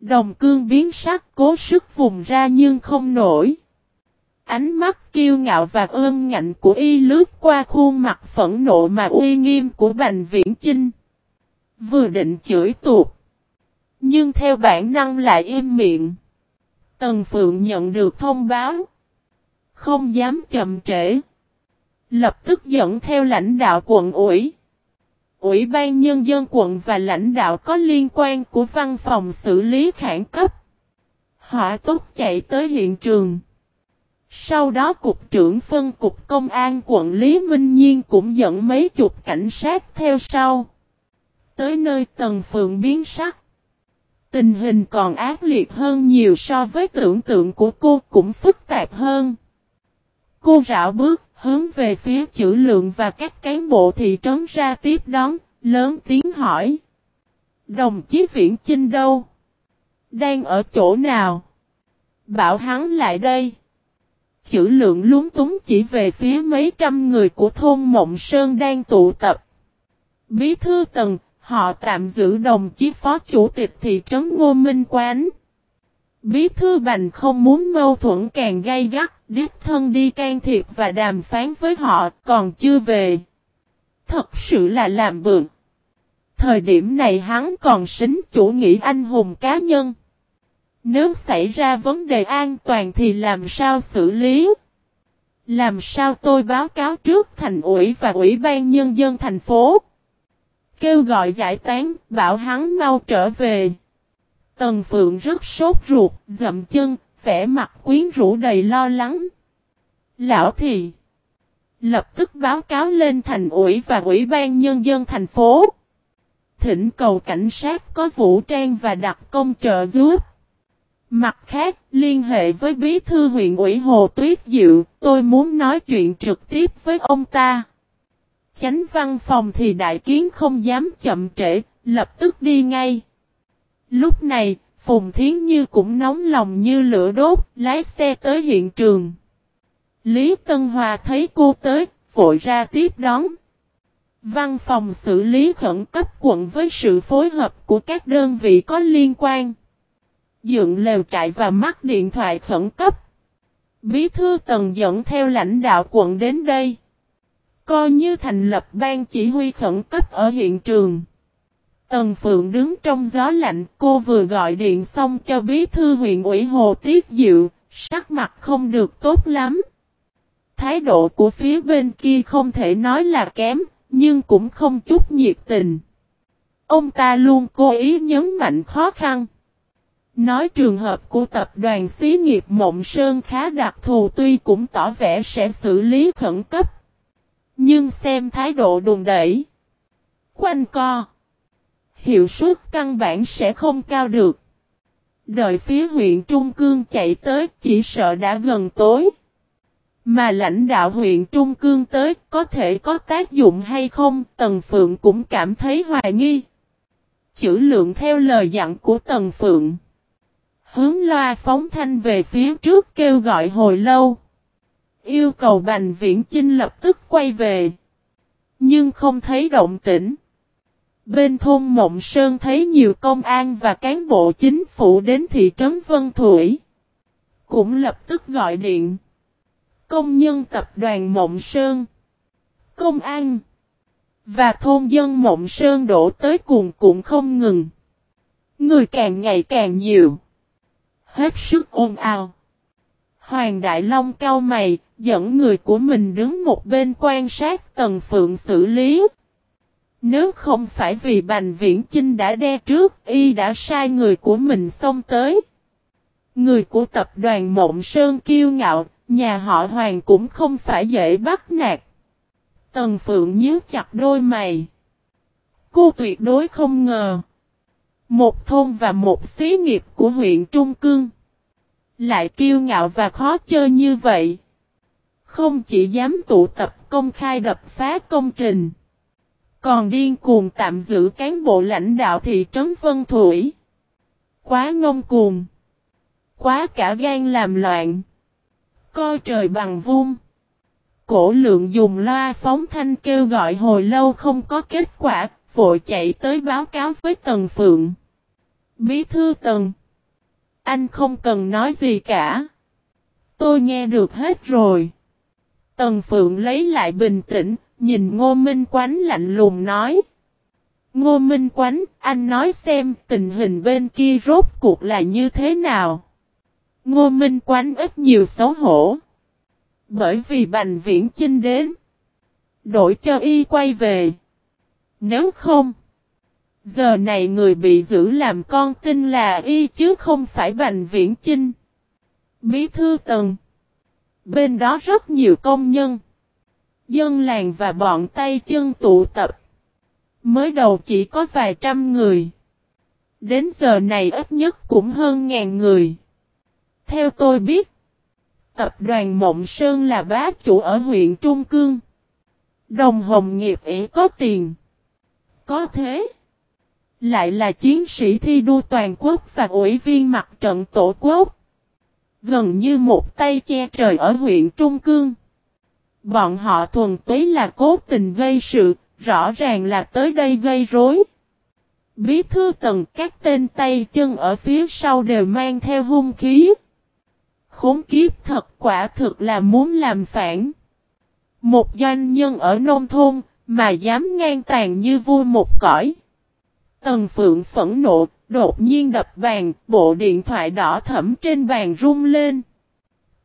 Đồng cương biến sắc cố sức vùng ra nhưng không nổi. Ánh mắt kiêu ngạo và ơn ngạnh của y lướt qua khuôn mặt phẫn nộ mà uy nghiêm của Bành Viễn Chinh. Vừa định chửi tuột. Nhưng theo bản năng lại im miệng. Tần Phượng nhận được thông báo. Không dám chậm trễ. Lập tức dẫn theo lãnh đạo quận ủy. Ủy ban Nhân dân quận và lãnh đạo có liên quan của văn phòng xử lý khẩn cấp. Hỏa tốc chạy tới hiện trường. Sau đó Cục trưởng phân Cục Công an quận Lý Minh Nhiên cũng dẫn mấy chục cảnh sát theo sau. Tới nơi tầng Phượng biến sắc. Tình hình còn ác liệt hơn nhiều so với tưởng tượng của cô cũng phức tạp hơn. Cô rảo bước, hướng về phía chữ lượng và các cán bộ thị trấn ra tiếp đón, lớn tiếng hỏi. Đồng chí Viễn Chinh đâu? Đang ở chỗ nào? Bảo hắn lại đây. Chữ lượng lúng túng chỉ về phía mấy trăm người của thôn Mộng Sơn đang tụ tập. Bí thư tầng, họ tạm giữ đồng chí phó chủ tịch thị trấn Ngô Minh Quán. Bí thư bành không muốn mâu thuẫn càng gay gắt, đích thân đi can thiệp và đàm phán với họ, còn chưa về. Thật sự là làm bượng. Thời điểm này hắn còn xính chủ nghĩa anh hùng cá nhân. Nếu xảy ra vấn đề an toàn thì làm sao xử lý? Làm sao tôi báo cáo trước thành ủy và ủy ban nhân dân thành phố? Kêu gọi giải tán, bảo hắn mau trở về. Tần Phượng rất sốt ruột, dậm chân, vẻ mặt quyến rũ đầy lo lắng. Lão thì lập tức báo cáo lên thành ủy và ủy ban nhân dân thành phố. Thỉnh cầu cảnh sát có vũ trang và đặt công trợ giúp. Mặt khác, liên hệ với bí thư huyện ủy Hồ Tuyết Diệu, tôi muốn nói chuyện trực tiếp với ông ta. Chánh văn phòng thì đại kiến không dám chậm trễ, lập tức đi ngay. Lúc này, Phùng Thiến Như cũng nóng lòng như lửa đốt, lái xe tới hiện trường. Lý Tân Hòa thấy cô tới, vội ra tiếp đón. Văn phòng xử lý khẩn cấp quận với sự phối hợp của các đơn vị có liên quan dựng lều trại và mắc điện thoại khẩn cấp. Bí thư tần dẫn theo lãnh đạo quận đến đây. Coi như thành lập ban chỉ huy khẩn cấp ở hiện trường. Tần Phượng đứng trong gió lạnh, cô vừa gọi điện xong cho bí thư huyện ủy Hồ Tiết Diệu, sắc mặt không được tốt lắm. Thái độ của phía bên kia không thể nói là kém, nhưng cũng không chút nhiệt tình. Ông ta luôn cố ý nhấn mạnh khó khăn. Nói trường hợp của tập đoàn xí nghiệp Mộng Sơn khá đặc thù tuy cũng tỏ vẻ sẽ xử lý khẩn cấp. Nhưng xem thái độ đùn đẩy. Quanh co. Hiệu suất căn bản sẽ không cao được. Đợi phía huyện Trung Cương chạy tới chỉ sợ đã gần tối. Mà lãnh đạo huyện Trung Cương tới có thể có tác dụng hay không, Tần Phượng cũng cảm thấy hoài nghi. Chữ lượng theo lời dặn của Tần Phượng hướng loa phóng thanh về phía trước kêu gọi hồi lâu. Yêu cầu Bành Viễn Chinh lập tức quay về. Nhưng không thấy động tĩnh. Bên thôn Mộng Sơn thấy nhiều công an và cán bộ chính phủ đến thị trấn Vân Thủy. Cũng lập tức gọi điện. Công nhân tập đoàn Mộng Sơn. Công an. Và thôn dân Mộng Sơn đổ tới cùng cũng không ngừng. Người càng ngày càng nhiều hết sức ồn ào. Hoàng Đại Long cao mày, dẫn người của mình đứng một bên quan sát Tần Phượng xử lý. Nếu không phải vì Bành Viễn Chinh đã đe trước, y đã sai người của mình xông tới. Người của tập đoàn Mộng Sơn kiêu ngạo, nhà họ Hoàng cũng không phải dễ bắt nạt. Tần Phượng nhíu chặt đôi mày. Cô tuyệt đối không ngờ. Một thôn và một xí nghiệp của huyện Trung Cương. Lại kiêu ngạo và khó chơi như vậy. Không chỉ dám tụ tập công khai đập phá công trình. Còn điên cuồng tạm giữ cán bộ lãnh đạo thị trấn Vân Thủy. Quá ngông cuồng. Quá cả gan làm loạn. Coi trời bằng vuông, Cổ lượng dùng loa phóng thanh kêu gọi hồi lâu không có kết quả, vội chạy tới báo cáo với Tần Phượng. Bí thư Tần. Anh không cần nói gì cả. Tôi nghe được hết rồi. Tần Phượng lấy lại bình tĩnh, nhìn Ngô Minh Quánh lạnh lùng nói. Ngô Minh Quánh, anh nói xem tình hình bên kia rốt cuộc là như thế nào. Ngô Minh Quánh ít nhiều xấu hổ. Bởi vì Bành Viễn Chinh đến. Đổi cho y quay về. Nếu không. Giờ này người bị giữ làm con tin là y chứ không phải Bành Viễn Chinh. Bí thư tần. Bên đó rất nhiều công nhân. Dân làng và bọn tay chân tụ tập. Mới đầu chỉ có vài trăm người. Đến giờ này ít nhất cũng hơn ngàn người. Theo tôi biết, tập đoàn Mộng Sơn là bá chủ ở huyện Trung Cương. Đồng Hồng nghiệp ỷ có tiền. Có thế. Lại là chiến sĩ thi đua toàn quốc và ủy viên mặt trận tổ quốc. Gần như một tay che trời ở huyện Trung Cương. Bọn họ thuần túy là cố tình gây sự, rõ ràng là tới đây gây rối. Bí thư tầng các tên tay chân ở phía sau đều mang theo hung khí. Khốn kiếp thật quả thực là muốn làm phản. Một doanh nhân ở nông thôn mà dám ngang tàn như vui một cõi. Tần Phượng phẫn nộ, đột nhiên đập bàn, bộ điện thoại đỏ thẫm trên bàn rung lên.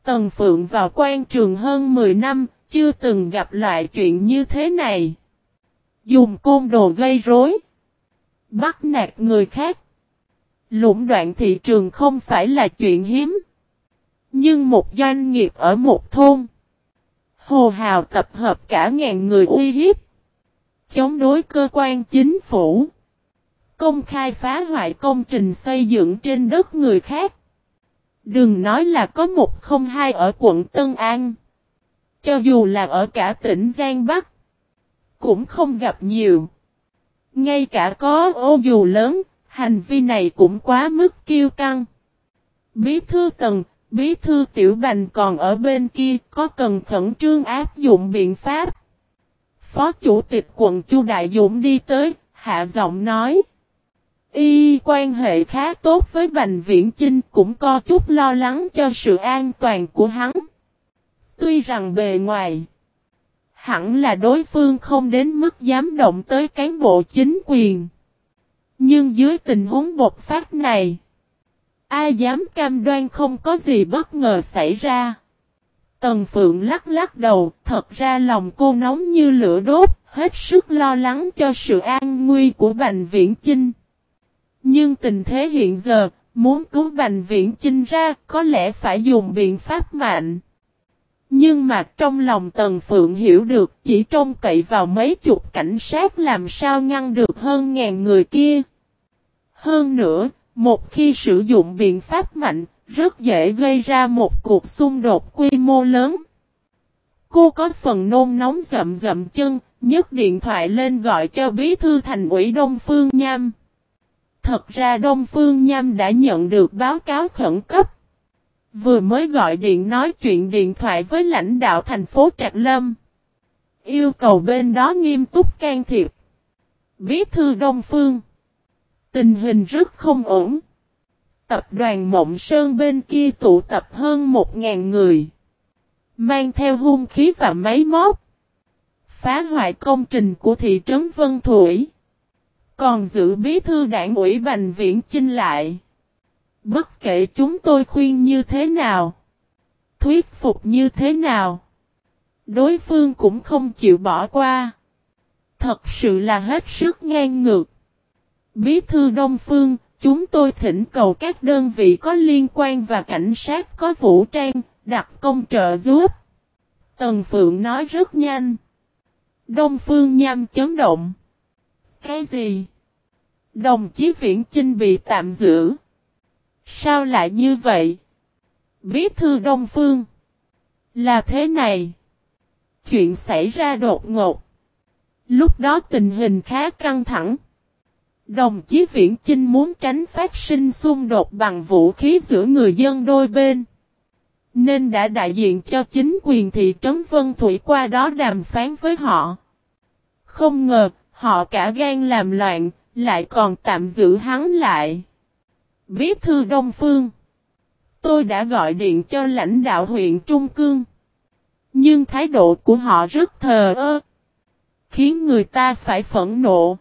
Tần Phượng vào quan trường hơn 10 năm, chưa từng gặp lại chuyện như thế này. Dùng côn đồ gây rối. Bắt nạt người khác. Lũng đoạn thị trường không phải là chuyện hiếm. Nhưng một doanh nghiệp ở một thôn. Hồ Hào tập hợp cả ngàn người uy hiếp. Chống đối cơ quan chính phủ. Công khai phá hoại công trình xây dựng trên đất người khác. Đừng nói là có một không hai ở quận Tân An. Cho dù là ở cả tỉnh Giang Bắc. Cũng không gặp nhiều. Ngay cả có ô dù lớn, hành vi này cũng quá mức kiêu căng. Bí thư tầng, bí thư tiểu bành còn ở bên kia, có cần khẩn trương áp dụng biện pháp. Phó chủ tịch quận Chu Đại Dũng đi tới, hạ giọng nói. Y quan hệ khá tốt với Bành Viễn Chinh cũng có chút lo lắng cho sự an toàn của hắn. Tuy rằng bề ngoài, hẳn là đối phương không đến mức dám động tới cán bộ chính quyền. Nhưng dưới tình huống bộc phát này, ai dám cam đoan không có gì bất ngờ xảy ra. Tần Phượng lắc lắc đầu, thật ra lòng cô nóng như lửa đốt, hết sức lo lắng cho sự an nguy của Bành Viễn Chinh. Nhưng tình thế hiện giờ, muốn cứu Bành Viễn Chinh ra, có lẽ phải dùng biện pháp mạnh. Nhưng mà trong lòng Tần Phượng hiểu được chỉ trông cậy vào mấy chục cảnh sát làm sao ngăn được hơn ngàn người kia. Hơn nữa, một khi sử dụng biện pháp mạnh, rất dễ gây ra một cuộc xung đột quy mô lớn. Cô có phần nôn nóng rậm rậm chân, nhấc điện thoại lên gọi cho bí thư thành ủy Đông Phương Nham. Thật ra Đông Phương Nham đã nhận được báo cáo khẩn cấp. Vừa mới gọi điện nói chuyện điện thoại với lãnh đạo thành phố Trạc Lâm. Yêu cầu bên đó nghiêm túc can thiệp. Bí thư Đông Phương. Tình hình rất không ổn. Tập đoàn Mộng Sơn bên kia tụ tập hơn 1.000 người. Mang theo hung khí và máy móc. Phá hoại công trình của thị trấn Vân Thủy. Còn giữ bí thư đảng ủy Bành Viễn Chinh lại. Bất kể chúng tôi khuyên như thế nào. Thuyết phục như thế nào. Đối phương cũng không chịu bỏ qua. Thật sự là hết sức ngang ngược. Bí thư Đông Phương, chúng tôi thỉnh cầu các đơn vị có liên quan và cảnh sát có vũ trang, đặt công trợ giúp. Tần Phượng nói rất nhanh. Đông Phương nham chấn động. Cái gì? Đồng chí Viễn Chinh bị tạm giữ. Sao lại như vậy? Bí thư Đông Phương. Là thế này. Chuyện xảy ra đột ngột. Lúc đó tình hình khá căng thẳng. Đồng chí Viễn Chinh muốn tránh phát sinh xung đột bằng vũ khí giữa người dân đôi bên. Nên đã đại diện cho chính quyền thị trấn Vân Thủy qua đó đàm phán với họ. Không ngờ, họ cả gan làm loạn, lại còn tạm giữ hắn lại. Bí thư Đông Phương. Tôi đã gọi điện cho lãnh đạo huyện Trung Cương. Nhưng thái độ của họ rất thờ ơ. Khiến người ta phải phẫn nộ.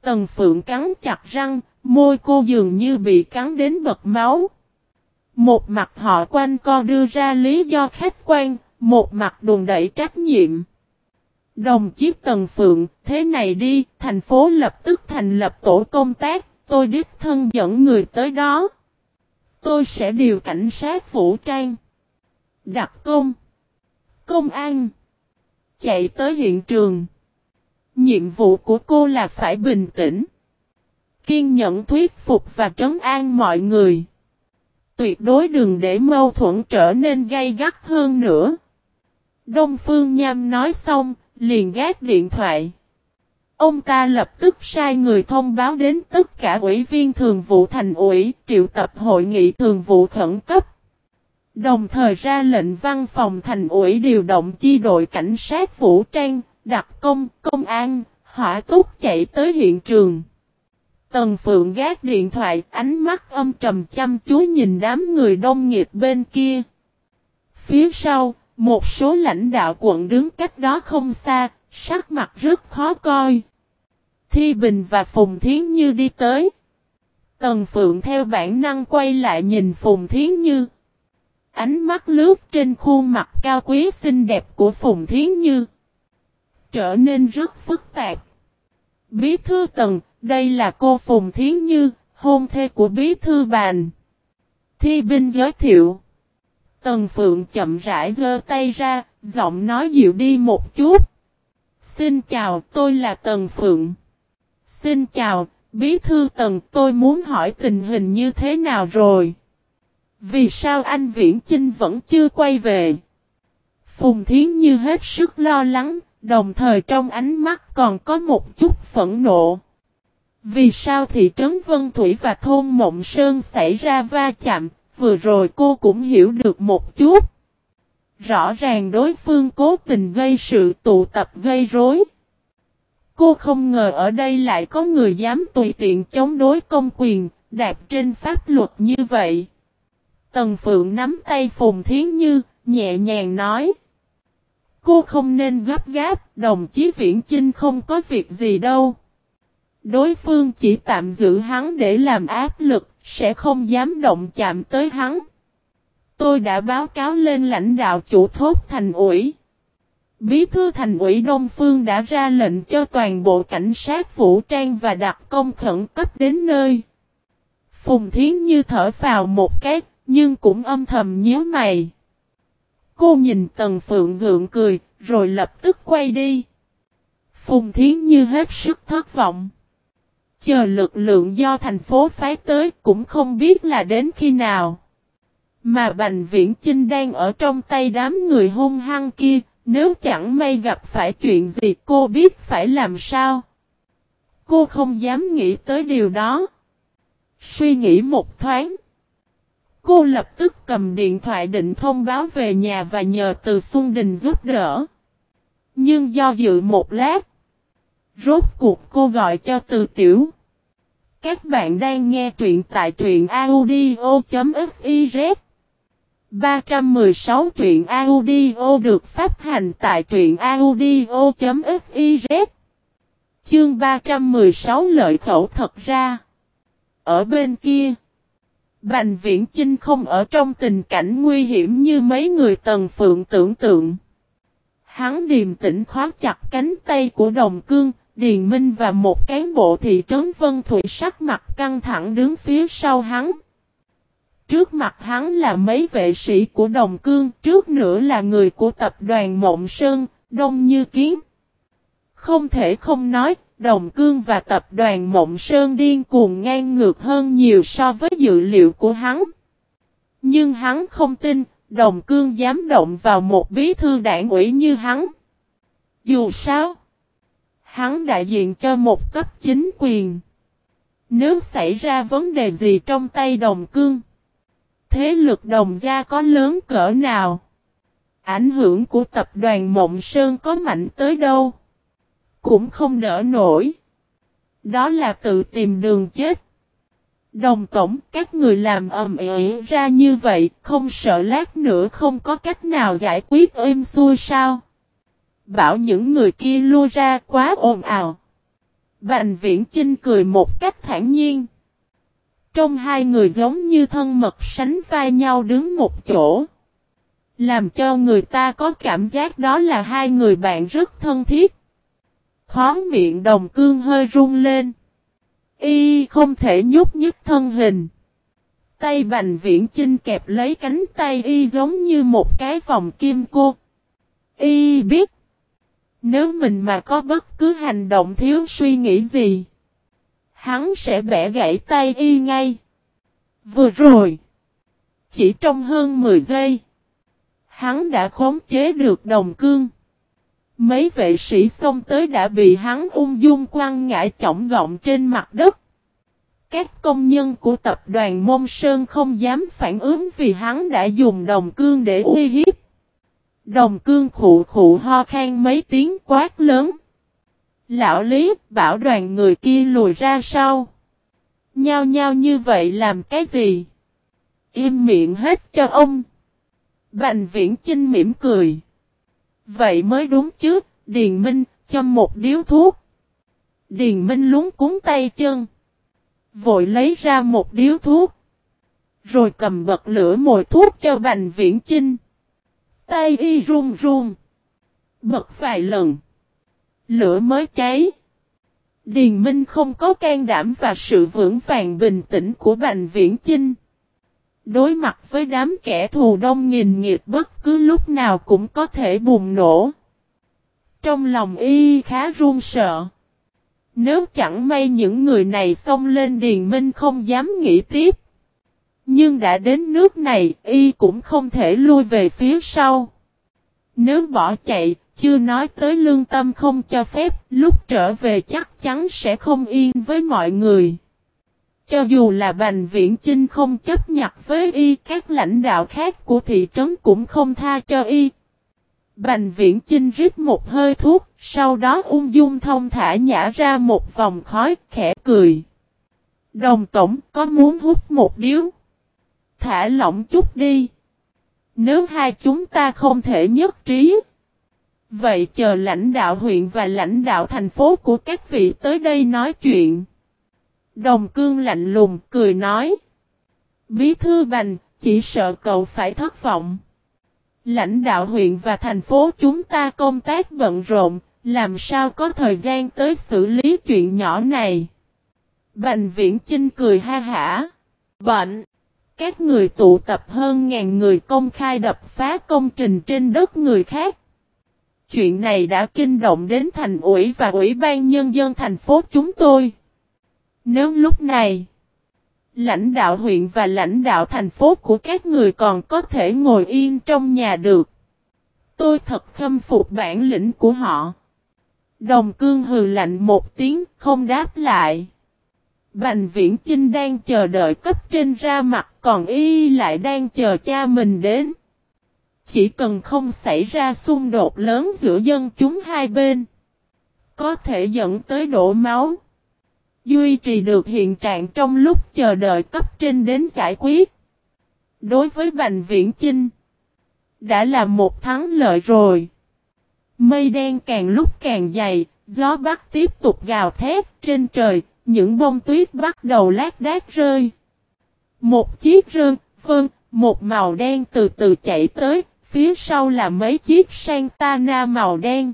Tần Phượng cắn chặt răng, môi cô dường như bị cắn đến bật máu. Một mặt họ quanh co đưa ra lý do khách quan, một mặt đùn đẩy trách nhiệm. Đồng chiếc Tần Phượng, thế này đi, thành phố lập tức thành lập tổ công tác, tôi đích thân dẫn người tới đó. Tôi sẽ điều cảnh sát vũ trang. Đặc công. Công an. Chạy tới hiện trường. Nhiệm vụ của cô là phải bình tĩnh. kiên nhẫn thuyết phục và trấn an mọi người. Tuyệt đối đừng để mâu thuẫn trở nên gay gắt hơn nữa. Đông Phương Nham nói xong, liền gác điện thoại. Ông ta lập tức sai người thông báo đến tất cả ủy viên thường vụ thành ủy triệu tập hội nghị thường vụ khẩn cấp. Đồng thời ra lệnh văn phòng thành ủy điều động chi đội cảnh sát vũ trang, đặc công, công an, hỏa túc chạy tới hiện trường. Tần Phượng gác điện thoại, ánh mắt âm trầm chăm chú nhìn đám người đông nghiệp bên kia. Phía sau, một số lãnh đạo quận đứng cách đó không xa, sắc mặt rất khó coi. Thi Bình và Phùng Thiến Như đi tới. Tần Phượng theo bản năng quay lại nhìn Phùng Thiến Như. Ánh mắt lướt trên khuôn mặt cao quý xinh đẹp của Phùng Thiến Như. Trở nên rất phức tạp. Bí thư Tần, đây là cô Phùng Thiến Như, hôn thê của Bí thư Bàn. Thi Bình giới thiệu. Tần Phượng chậm rãi giơ tay ra, giọng nói dịu đi một chút. Xin chào, tôi là Tần Phượng. Xin chào, Bí thư Tần, tôi muốn hỏi tình hình như thế nào rồi? Vì sao anh Viễn Chinh vẫn chưa quay về? Phùng Thiến Như hết sức lo lắng, đồng thời trong ánh mắt còn có một chút phẫn nộ. Vì sao thị trấn Vân Thủy và thôn Mộng Sơn xảy ra va chạm, vừa rồi cô cũng hiểu được một chút. Rõ ràng đối phương cố tình gây sự tụ tập gây rối. Cô không ngờ ở đây lại có người dám tùy tiện chống đối công quyền, đạp trên pháp luật như vậy. Tần Phượng nắm tay Phùng Thiến Như, nhẹ nhàng nói. Cô không nên gấp gáp, đồng chí Viễn Chinh không có việc gì đâu. Đối phương chỉ tạm giữ hắn để làm áp lực, sẽ không dám động chạm tới hắn. Tôi đã báo cáo lên lãnh đạo chủ thốt thành ủy. Bí thư thành ủy Đông Phương đã ra lệnh cho toàn bộ cảnh sát vũ trang và đặc công khẩn cấp đến nơi. Phùng Thiến Như thở vào một cái, nhưng cũng âm thầm nhớ mày. Cô nhìn Tần Phượng gượng cười, rồi lập tức quay đi. Phùng Thiến Như hết sức thất vọng. Chờ lực lượng do thành phố phái tới cũng không biết là đến khi nào. Mà Bành Viễn Chinh đang ở trong tay đám người hung hăng kia, nếu chẳng may gặp phải chuyện gì cô biết phải làm sao. Cô không dám nghĩ tới điều đó. Suy nghĩ một thoáng. Cô lập tức cầm điện thoại định thông báo về nhà và nhờ từ Xuân Đình giúp đỡ. Nhưng do dự một lát. Rốt cuộc cô gọi cho từ tiểu. Các bạn đang nghe truyện tại truyện audio.fiz 316 truyện audio được phát hành tại truyện audio.fiz Chương 316 lợi khẩu thật ra Ở bên kia Bành viễn Trinh không ở trong tình cảnh nguy hiểm như mấy người tần phượng tưởng tượng. Hắn điềm tĩnh khóa chặt cánh tay của đồng cương, Điền Minh và một cán bộ thị trấn Vân Thủy sắc mặt căng thẳng đứng phía sau hắn. Trước mặt hắn là mấy vệ sĩ của Đồng Cương, trước nữa là người của tập đoàn Mộng Sơn, Đông Như Kiến. Không thể không nói, Đồng Cương và tập đoàn Mộng Sơn điên cuồng ngang ngược hơn nhiều so với dự liệu của hắn. Nhưng hắn không tin, Đồng Cương dám động vào một bí thư đảng ủy như hắn. Dù sao, hắn đại diện cho một cấp chính quyền. Nếu xảy ra vấn đề gì trong tay Đồng Cương, thế lực Đồng Gia có lớn cỡ nào? Ảnh hưởng của tập đoàn Mộng Sơn có mạnh tới đâu? Cũng không đỡ nổi. Đó là tự tìm đường chết. Đồng tổng, các người làm ầm ĩ ra như vậy, không sợ lát nữa không có cách nào giải quyết êm xuôi sao? Bảo những người kia lui ra quá ồn ào. Bành viễn trinh cười một cách thản nhiên. Trong hai người giống như thân mật sánh vai nhau đứng một chỗ. Làm cho người ta có cảm giác đó là hai người bạn rất thân thiết. Khó miệng đồng cương hơi run lên. Y không thể nhúc nhích thân hình. Tay bành viễn chinh kẹp lấy cánh tay Y giống như một cái vòng kim cô. Y biết. Nếu mình mà có bất cứ hành động thiếu suy nghĩ gì. hắn sẽ bẻ gãy tay y ngay. Vừa rồi, chỉ trong hơn 10 giây, hắn đã khống chế được đồng cương. Mấy vệ sĩ xông tới đã bị hắn ung dung quăng ngã chỏng gọng trên mặt đất. Các công nhân của tập đoàn Mông Sơn không dám phản ứng vì hắn đã dùng đồng cương để uy hiếp. Đồng cương khụ khụ ho khan mấy tiếng quát lớn. Lão Lý bảo đoàn người kia lùi ra sau. Nhao nhao như vậy làm cái gì? Im miệng hết cho ông. Bành viễn Trinh mỉm cười. Vậy mới đúng chứ, Điền Minh, cho một điếu thuốc. Điền Minh lúng cuốn tay chân. Vội lấy ra một điếu thuốc. Rồi cầm bật lửa mồi thuốc cho Bành Viễn Chinh. Tay y run run. Bật vài lần. Lửa mới cháy. Điền Minh không có can đảm và sự vững vàng bình tĩnh của Bành Viễn Chinh. Đối mặt với đám kẻ thù đông nghìn nghiệt bất cứ lúc nào cũng có thể bùng nổ. Trong lòng y khá run sợ. Nếu chẳng may những người này xông lên Điền Minh không dám nghĩ tiếp. Nhưng đã đến nước này, y cũng không thể lui về phía sau. Nếu bỏ chạy, chưa nói tới lương tâm không cho phép, lúc trở về chắc chắn sẽ không yên với mọi người. Cho dù là Bành Viễn Chinh không chấp nhận với y, các lãnh đạo khác của thị trấn cũng không tha cho y. Bành Viễn Chinh rít một hơi thuốc, sau đó ung dung thông thả nhả ra một vòng khói, khẽ cười. Đồng Tổng có muốn hút một điếu? Thả lỏng chút đi. Nếu hai chúng ta không thể nhất trí. Vậy chờ lãnh đạo huyện và lãnh đạo thành phố của các vị tới đây nói chuyện. Đồng cương lạnh lùng cười nói. Bí thư bành, chỉ sợ cậu phải thất vọng. Lãnh đạo huyện và thành phố chúng ta công tác bận rộn, làm sao có thời gian tới xử lý chuyện nhỏ này. Bành viễn Chinh cười ha hả. Bệnh. Các người tụ tập hơn ngàn người công khai đập phá công trình trên đất người khác. Chuyện này đã kinh động đến thành ủy và ủy ban nhân dân thành phố chúng tôi. Nếu lúc này, lãnh đạo huyện và lãnh đạo thành phố của các người còn có thể ngồi yên trong nhà được. Tôi thật khâm phục bản lĩnh của họ. Đồng cương hừ lạnh một tiếng không đáp lại. Bành viễn Chinh đang chờ đợi cấp trên ra mặt còn y lại đang chờ cha mình đến. Chỉ cần không xảy ra xung đột lớn giữa dân chúng hai bên. Có thể dẫn tới đổ máu. Duy trì được hiện trạng trong lúc chờ đợi cấp trên đến giải quyết. Đối với Bành Viễn Chinh. Đã là một thắng lợi rồi. Mây đen càng lúc càng dày, gió bắc tiếp tục gào thét trên trời, những bông tuyết bắt đầu lát đát rơi. Một chiếc rơn, vâng, một màu đen từ từ chạy tới, phía sau là mấy chiếc Santana màu đen.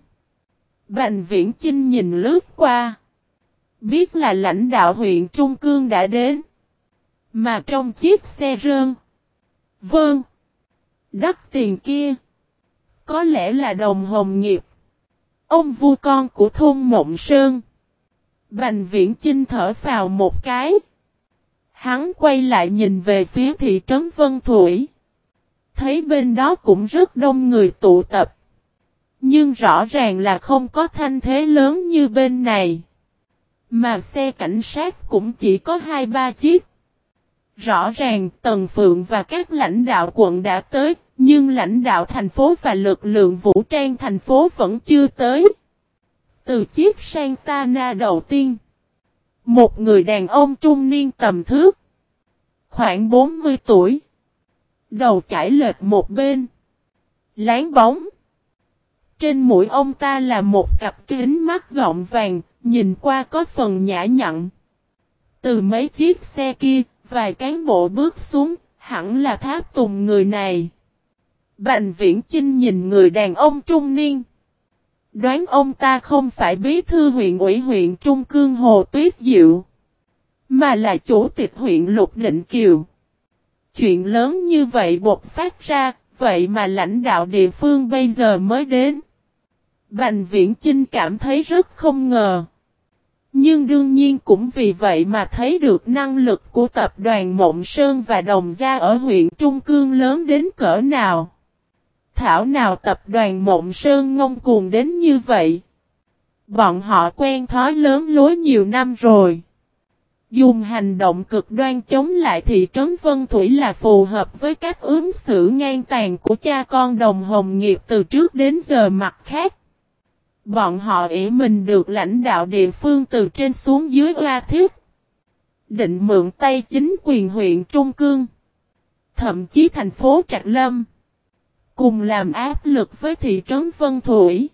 Bành viễn Chinh nhìn lướt qua. Biết là lãnh đạo huyện Trung Cương đã đến. Mà trong chiếc xe rơn. Vâng. Đắt tiền kia. Có lẽ là đồng hồng nghiệp. Ông vua con của thôn Mộng Sơn. Bành viễn Chinh thở vào một cái. Hắn quay lại nhìn về phía thị trấn Vân Thủy. Thấy bên đó cũng rất đông người tụ tập. Nhưng rõ ràng là không có thanh thế lớn như bên này. Mà xe cảnh sát cũng chỉ có hai ba chiếc. Rõ ràng Tần Phượng và các lãnh đạo quận đã tới, nhưng lãnh đạo thành phố và lực lượng vũ trang thành phố vẫn chưa tới. Từ chiếc Santana đầu tiên, một người đàn ông trung niên tầm thước, khoảng 40 tuổi, đầu chảy lệch một bên, láng bóng. Trên mũi ông ta là một cặp kính mắt gọng vàng, nhìn qua có phần nhã nhặn. Từ mấy chiếc xe kia, vài cán bộ bước xuống, hẳn là tháp tùng người này. Bành viễn Chinh nhìn người đàn ông trung niên. Đoán ông ta không phải bí thư huyện ủy huyện Trung Cương Hồ Tuyết Diệu. Mà là chủ tịch huyện Lục Định Kiều. Chuyện lớn như vậy bột phát ra, vậy mà lãnh đạo địa phương bây giờ mới đến. Bành viễn Chinh cảm thấy rất không ngờ. Nhưng đương nhiên cũng vì vậy mà thấy được năng lực của tập đoàn Mộng Sơn và Đồng Gia ở huyện Trung Cương lớn đến cỡ nào. Thảo nào tập đoàn Mộng Sơn ngông cuồng đến như vậy. Bọn họ quen thói lớn lối nhiều năm rồi. Dùng hành động cực đoan chống lại thị trấn Vân Thủy là phù hợp với cách ứng xử ngang tàn của cha con đồng hồng nghiệp từ trước đến giờ mặt khác. Bọn họ ý mình được lãnh đạo địa phương từ trên xuống dưới oa thiết. Định mượn tay chính quyền huyện Trung Cương. Thậm chí thành phố Trạch Lâm. Cùng làm áp lực với thị trấn Vân Thủy.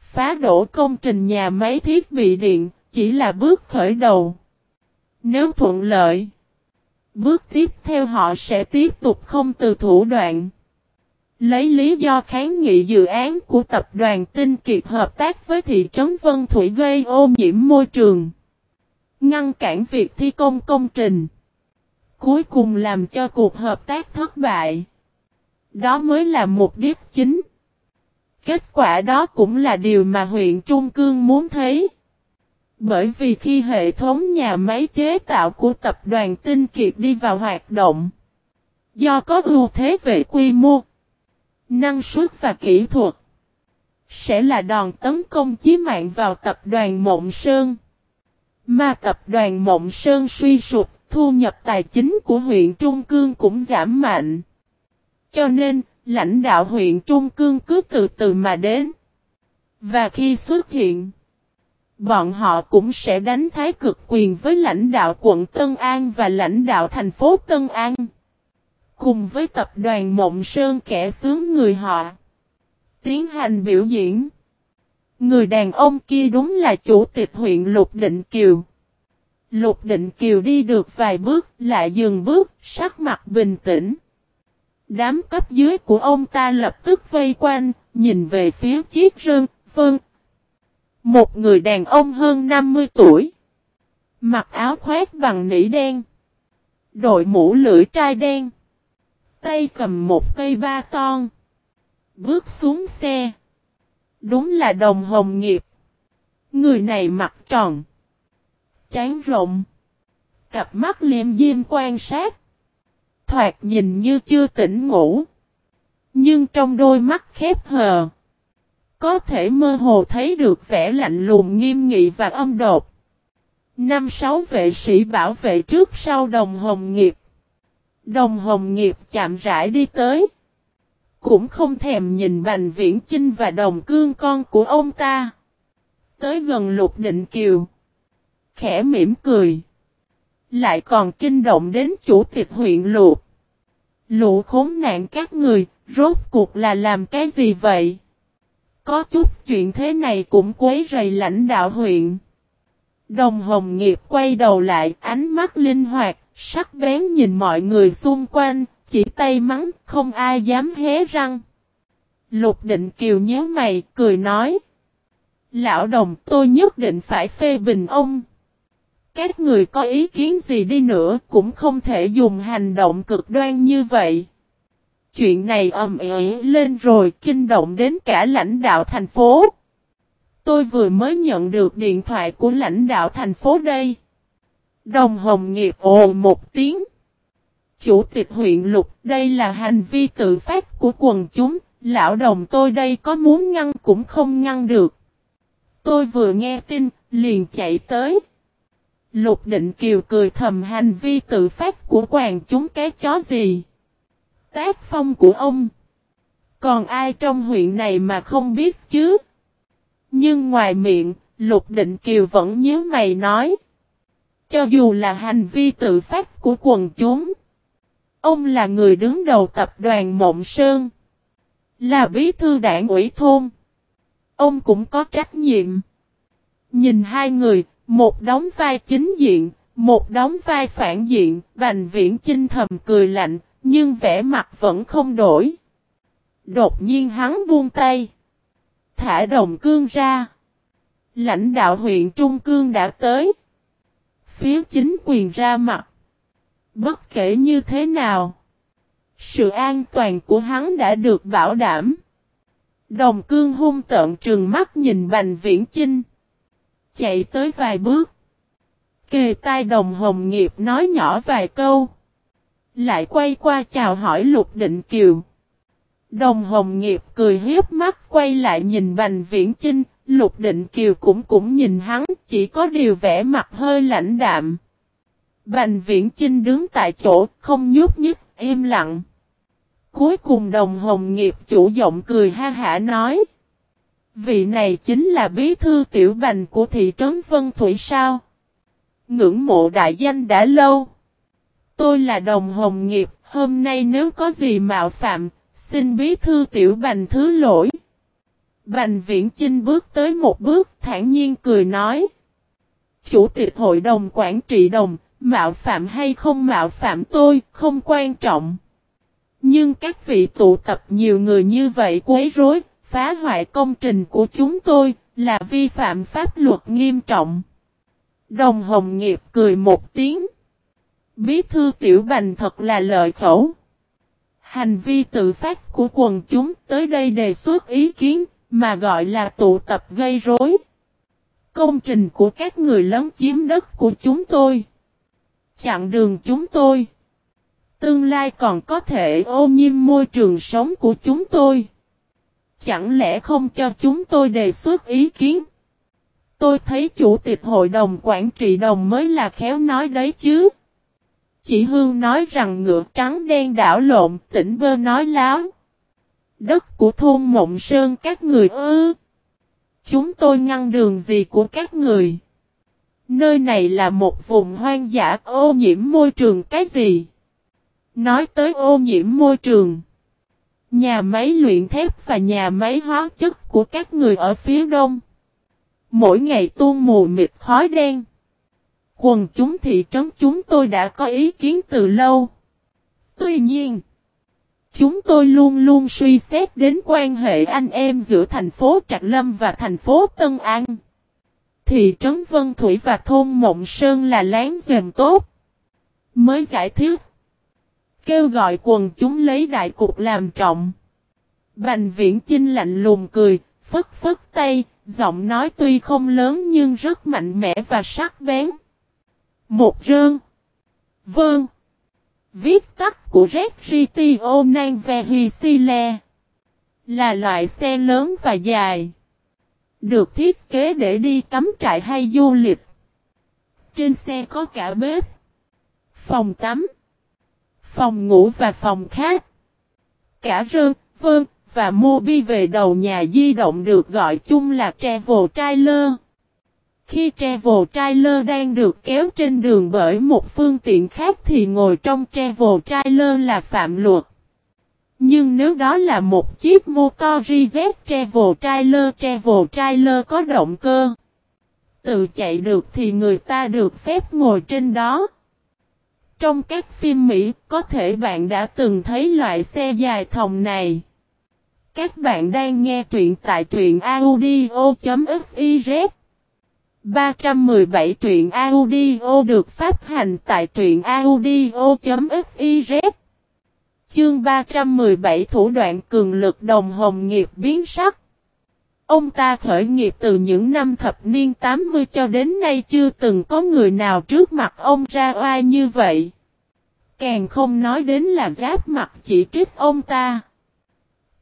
Phá đổ công trình nhà máy thiết bị điện chỉ là bước khởi đầu. Nếu thuận lợi, bước tiếp theo họ sẽ tiếp tục không từ thủ đoạn. Lấy lý do kháng nghị dự án của tập đoàn Tinh Kiệt hợp tác với thị trấn Vân Thủy gây ô nhiễm môi trường. Ngăn cản việc thi công công trình. Cuối cùng làm cho cuộc hợp tác thất bại. Đó mới là mục đích chính. Kết quả đó cũng là điều mà huyện Trung Cương muốn thấy. Bởi vì khi hệ thống nhà máy chế tạo của tập đoàn Tinh Kiệt đi vào hoạt động, do có ưu thế về quy mô, năng suất và kỹ thuật, sẽ là đòn tấn công chí mạng vào tập đoàn Mộng Sơn. Mà tập đoàn Mộng Sơn suy sụp, thu nhập tài chính của huyện Trung Cương cũng giảm mạnh. Cho nên, lãnh đạo huyện Trung Cương cứ từ từ mà đến. Và khi xuất hiện, bọn họ cũng sẽ đánh thái cực quyền với lãnh đạo quận Tân An và lãnh đạo thành phố Tân An. Cùng với tập đoàn Mộng Sơn kẻ sướng người họ. Tiến hành biểu diễn. Người đàn ông kia đúng là chủ tịch huyện Lục Định Kiều. Lục Định Kiều đi được vài bước, lại dừng bước, sắc mặt bình tĩnh. Đám cấp dưới của ông ta lập tức vây quanh, nhìn về phía chiếc rơn, vâng. Một người đàn ông hơn 50 tuổi. Mặc áo khoét bằng nỉ đen. Đội mũ lưỡi trai đen. Tay cầm một cây ba ton. Bước xuống xe. Đúng là đồng hồng nghiệp. Người này mặt tròn. Trán rộng. Cặp mắt liêm diêm quan sát thoạt nhìn như chưa tỉnh ngủ. Nhưng trong đôi mắt khép hờ, có thể mơ hồ thấy được vẻ lạnh lùng nghiêm nghị và âm đột. Năm sáu vệ sĩ bảo vệ trước sau đồng hồng nghiệp. Đồng hồng nghiệp chạm rãi đi tới. Cũng không thèm nhìn Bành Viễn Chinh và đồng cương con của ông ta. Tới gần lục định kiều. Khẽ mỉm cười. Lại còn kinh động đến chủ tịch huyện luộc. Lũ khốn nạn các người, rốt cuộc là làm cái gì vậy? Có chút chuyện thế này cũng quấy rầy lãnh đạo huyện. Đồng Hồng Nghiệp quay đầu lại, ánh mắt linh hoạt, sắc bén nhìn mọi người xung quanh, chỉ tay mắng, không ai dám hé răng. Lục Định Kiều nhớ mày, cười nói. Lão đồng tôi nhất định phải phê bình ông. Các người có ý kiến gì đi nữa cũng không thể dùng hành động cực đoan như vậy. Chuyện này ầm ĩ lên rồi kinh động đến cả lãnh đạo thành phố. Tôi vừa mới nhận được điện thoại của lãnh đạo thành phố đây. Đồng Hồng Nghiệp ồ một tiếng. Chủ tịch huyện Lục, đây là hành vi tự phát của quần chúng, lão đồng tôi đây có muốn ngăn cũng không ngăn được. Tôi vừa nghe tin, liền chạy tới. Lục định kiều cười thầm hành vi tự phát của quàng chúng cái chó gì. Tác phong của ông. Còn ai trong huyện này mà không biết chứ? Nhưng ngoài miệng, Lục Định Kiều vẫn nhớ mày nói. Cho dù là hành vi tự phát của quần chúng. Ông là người đứng đầu tập đoàn Mộng Sơn. Là bí thư đảng ủy thôn. Ông cũng có trách nhiệm. Nhìn hai người, một đóng vai chính diện, một đóng vai phản diện, Bành Viễn Chinh thầm cười lạnh, nhưng vẻ mặt vẫn không đổi. Đột nhiên hắn buông tay. Thả đồng cương ra. Lãnh đạo huyện Trung Cương đã tới. Phía chính quyền ra mặt. Bất kể như thế nào. Sự an toàn của hắn đã được bảo đảm. Đồng cương hung tợn trừng mắt nhìn Bành Viễn Chinh chạy tới vài bước. Kề tai đồng hồng nghiệp nói nhỏ vài câu. Lại quay qua chào hỏi Lục Định Kiều. Đồng hồng nghiệp cười hiếp mắt quay lại nhìn Bành Viễn Chinh, Lục Định Kiều cũng cũng nhìn hắn, chỉ có điều vẻ mặt hơi lãnh đạm. Bành Viễn Chinh đứng tại chỗ, không nhúc nhích, im lặng. Cuối cùng đồng hồng nghiệp chủ giọng cười ha hả nói. Vị này chính là bí thư tiểu bành của thị trấn Vân Thủy sao? Ngưỡng mộ đại danh đã lâu. Tôi là đồng hồng nghiệp, hôm nay nếu có gì mạo phạm, xin bí thư tiểu bành thứ lỗi. Bành viễn Trinh bước tới một bước thản nhiên cười nói. Chủ tịch hội đồng quản trị đồng, mạo phạm hay không mạo phạm tôi, không quan trọng. Nhưng các vị tụ tập nhiều người như vậy quấy rối, phá hoại công trình của chúng tôi, là vi phạm pháp luật nghiêm trọng. Đồng Hồng Nghiệp cười một tiếng. Bí thư tiểu bành thật là lợi khẩu. Hành vi tự phát của quần chúng tới đây đề xuất ý kiến, mà gọi là tụ tập gây rối. Công trình của các người lấn chiếm đất của chúng tôi. Chặn đường chúng tôi. Tương lai còn có thể ô nhiễm môi trường sống của chúng tôi. Chẳng lẽ không cho chúng tôi đề xuất ý kiến? Tôi thấy chủ tịch hội đồng quản trị đồng mới là khéo nói đấy chứ. Chị Hương nói rằng ngựa trắng đen đảo lộn, tỉnh bơ nói láo. Đất của thôn Mộng Sơn các người ư. Chúng tôi ngăn đường gì của các người? Nơi này là một vùng hoang dã ô nhiễm môi trường cái gì? Nói tới ô nhiễm môi trường. Nhà máy luyện thép và nhà máy hóa chất của các người ở phía đông. Mỗi ngày tuôn mù mịt khói đen. Quần chúng thị trấn chúng tôi đã có ý kiến từ lâu. Tuy nhiên, chúng tôi luôn luôn suy xét đến quan hệ anh em giữa thành phố Trạc Lâm và thành phố Tân An. Thị trấn Vân Thủy và thôn Mộng Sơn là láng giềng tốt. Mới giải thích. Kêu gọi quần chúng lấy đại cục làm trọng. Bành viễn chinh lạnh lùng cười, phất phất tay, giọng nói tuy không lớn nhưng rất mạnh mẽ và sắc bén. Một rơn. Vâng. Viết tắt của Regitio Nan Vehisile. Là loại xe lớn và dài. Được thiết kế để đi cắm trại hay du lịch. Trên xe có cả bếp. Phòng tắm. Phòng ngủ và phòng khác. Cả rơn, vâng, và Mobi về đầu nhà di động được gọi chung là Travel Trailer. Khi Travel Trailer đang được kéo trên đường bởi một phương tiện khác thì ngồi trong Travel Trailer là phạm luật. Nhưng nếu đó là một chiếc motor RZ Travel Trailer Travel Trailer có động cơ. Tự chạy được thì người ta được phép ngồi trên đó. Trong các phim Mỹ, có thể bạn đã từng thấy loại xe dài thòng này. Các bạn đang nghe truyện tại truyện audio.fiz 317 truyện audio được phát hành tại truyện audio.fiz Chương 317 thủ đoạn cường lực đồng hồng nghiệp biến sắc. Ông ta khởi nghiệp từ những năm thập niên 80 cho đến nay chưa từng có người nào trước mặt ông ra oai như vậy. Càng không nói đến là giáp mặt chỉ trích ông ta.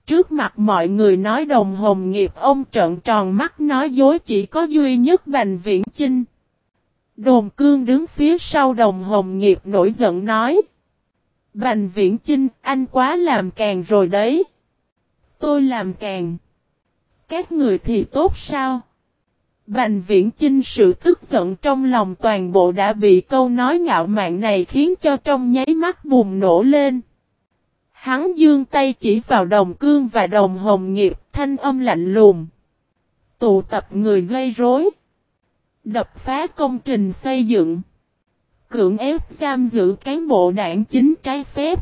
Trước mặt mọi người nói đồng hồng nghiệp ông trợn tròn mắt nói dối chỉ có duy nhất Bành Viễn Chinh. Đồn cương đứng phía sau đồng hồng nghiệp nổi giận nói. Bành Viễn Chinh, anh quá làm càng rồi đấy. Tôi làm càng. Các người thì tốt sao? Bành Viễn Chinh sự tức giận trong lòng toàn bộ đã bị câu nói ngạo mạn này khiến cho trong nháy mắt bùng nổ lên. Hắn dương tay chỉ vào đồng cương và đồng hồng nghiệp, thanh âm lạnh lùng. Tụ tập người gây rối. Đập phá công trình xây dựng. Cưỡng ép giam giữ cán bộ đảng chính trái phép.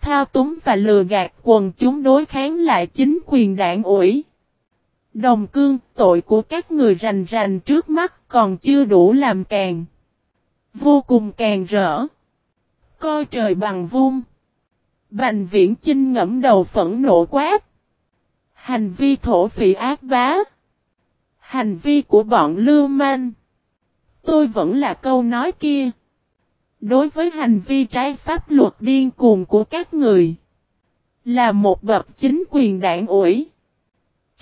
Thao túng và lừa gạt quần chúng đối kháng lại chính quyền đảng ủy. Đồng cương, tội của các người rành rành trước mắt còn chưa đủ làm càng. Vô cùng càng rỡ. Coi trời bằng vung. Bành viễn chinh ngẫm đầu phẫn nộ quát. Hành vi thổ phỉ ác bá. Hành vi của bọn lưu manh. Tôi vẫn là câu nói kia. Đối với hành vi trái pháp luật điên cuồng của các người. Là một bậc chính quyền đảng ủy.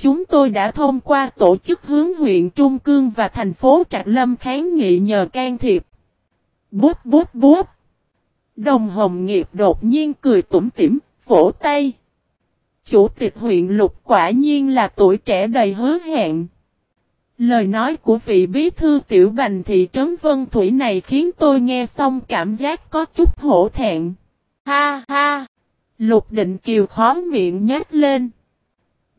Chúng tôi đã thông qua tổ chức hướng huyện Trung Cương và thành phố Trạc Lâm kháng nghị nhờ can thiệp. Bút bút bút. Đồng Hồng Nghiệp đột nhiên cười tủm tỉm, vỗ tay. Chủ tịch huyện Lục quả nhiên là tuổi trẻ đầy hứa hẹn. Lời nói của vị bí thư tiểu bành thị trấn Vân Thủy này khiến tôi nghe xong cảm giác có chút hổ thẹn. Ha ha! Lục định kiều khó miệng nhếch lên.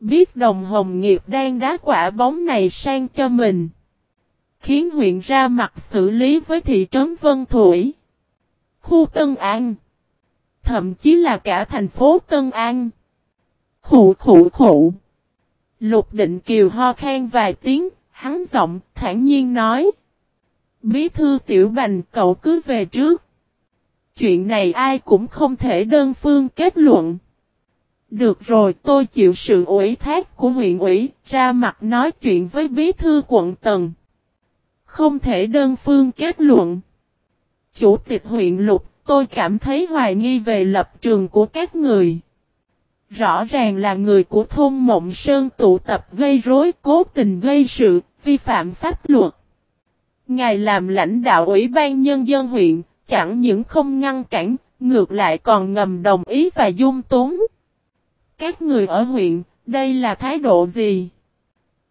Biết đồng hồng nghiệp đang đá quả bóng này sang cho mình. Khiến huyện ra mặt xử lý với thị trấn Vân Thủy. Khu Tân An. Thậm chí là cả thành phố Tân An. Khủ khủ khủ. Lục định kiều ho khen vài tiếng, hắn giọng, thản nhiên nói. Bí thư tiểu bành cậu cứ về trước. Chuyện này ai cũng không thể đơn phương kết luận. Được rồi tôi chịu sự ủy thác của huyện ủy, ra mặt nói chuyện với bí thư quận tầng. Không thể đơn phương kết luận. Chủ tịch huyện lục, tôi cảm thấy hoài nghi về lập trường của các người. Rõ ràng là người của thôn Mộng Sơn tụ tập gây rối cố tình gây sự, vi phạm pháp luật. Ngài làm lãnh đạo Ủy ban Nhân dân huyện, chẳng những không ngăn cản, ngược lại còn ngầm đồng ý và dung túng. Các người ở huyện, đây là thái độ gì?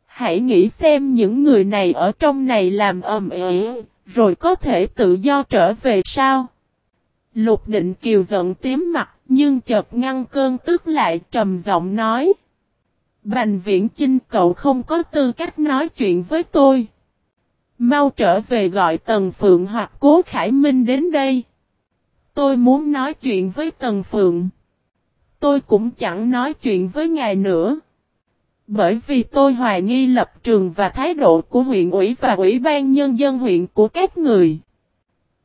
Hãy nghĩ xem những người này ở trong này làm ầm ĩ, rồi có thể tự do trở về sao? Lục định kiều giận tím mặt, nhưng chợt ngăn cơn tức lại trầm giọng nói. Bành viễn chinh cậu không có tư cách nói chuyện với tôi. Mau trở về gọi Tần Phượng hoặc Cố Khải Minh đến đây. Tôi muốn nói chuyện với Tần Phượng. Tôi cũng chẳng nói chuyện với ngài nữa. Bởi vì tôi hoài nghi lập trường và thái độ của huyện ủy và ủy ban nhân dân huyện của các người.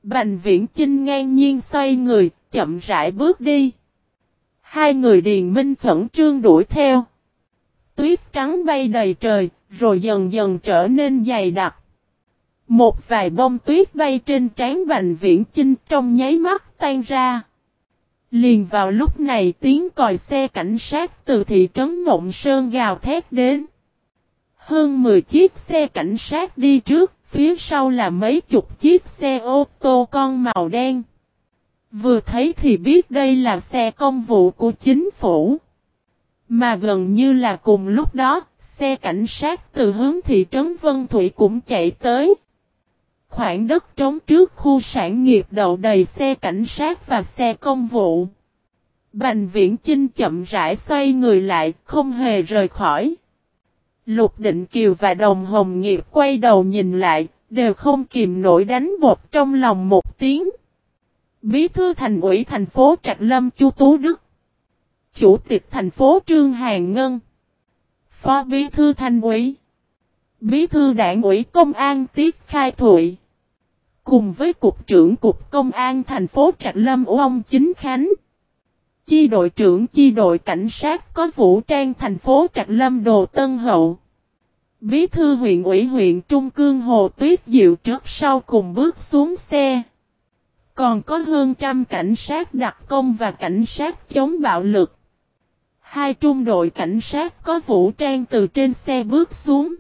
Bành viễn chinh ngang nhiên xoay người, chậm rãi bước đi. Hai người điền minh khẩn trương đuổi theo. Tuyết trắng bay đầy trời, rồi dần dần trở nên dày đặc. Một vài bông tuyết bay trên trán bành viễn chinh trong nháy mắt tan ra. Liền vào lúc này tiếng còi xe cảnh sát từ thị trấn Mộng Sơn gào thét đến. Hơn 10 chiếc xe cảnh sát đi trước, phía sau là mấy chục chiếc xe ô tô con màu đen. Vừa thấy thì biết đây là xe công vụ của chính phủ. Mà gần như là cùng lúc đó, xe cảnh sát từ hướng thị trấn Vân Thủy cũng chạy tới. Khoảng đất trống trước khu sản nghiệp đậu đầy xe cảnh sát và xe công vụ. Bành viễn Chinh chậm rãi xoay người lại, không hề rời khỏi. Lục Định Kiều và Đồng Hồng Nghiệp quay đầu nhìn lại, đều không kìm nổi đánh bột trong lòng một tiếng. Bí thư thành ủy thành phố Trạch Lâm Chu Tú Đức. Chủ tịch thành phố Trương Hàng Ngân. Phó bí thư thành ủy. Bí thư đảng ủy công an Tiết Khai Thụy. Cùng với Cục trưởng Cục Công an thành phố Trạch Lâm Ông Chính Khánh. Chi đội trưởng chi đội cảnh sát có vũ trang thành phố Trạch Lâm Đồ Tân Hậu. Bí thư huyện ủy huyện Trung Cương Hồ Tuyết Diệu trước sau cùng bước xuống xe. Còn có hơn trăm cảnh sát đặc công và cảnh sát chống bạo lực. Hai trung đội cảnh sát có vũ trang từ trên xe bước xuống.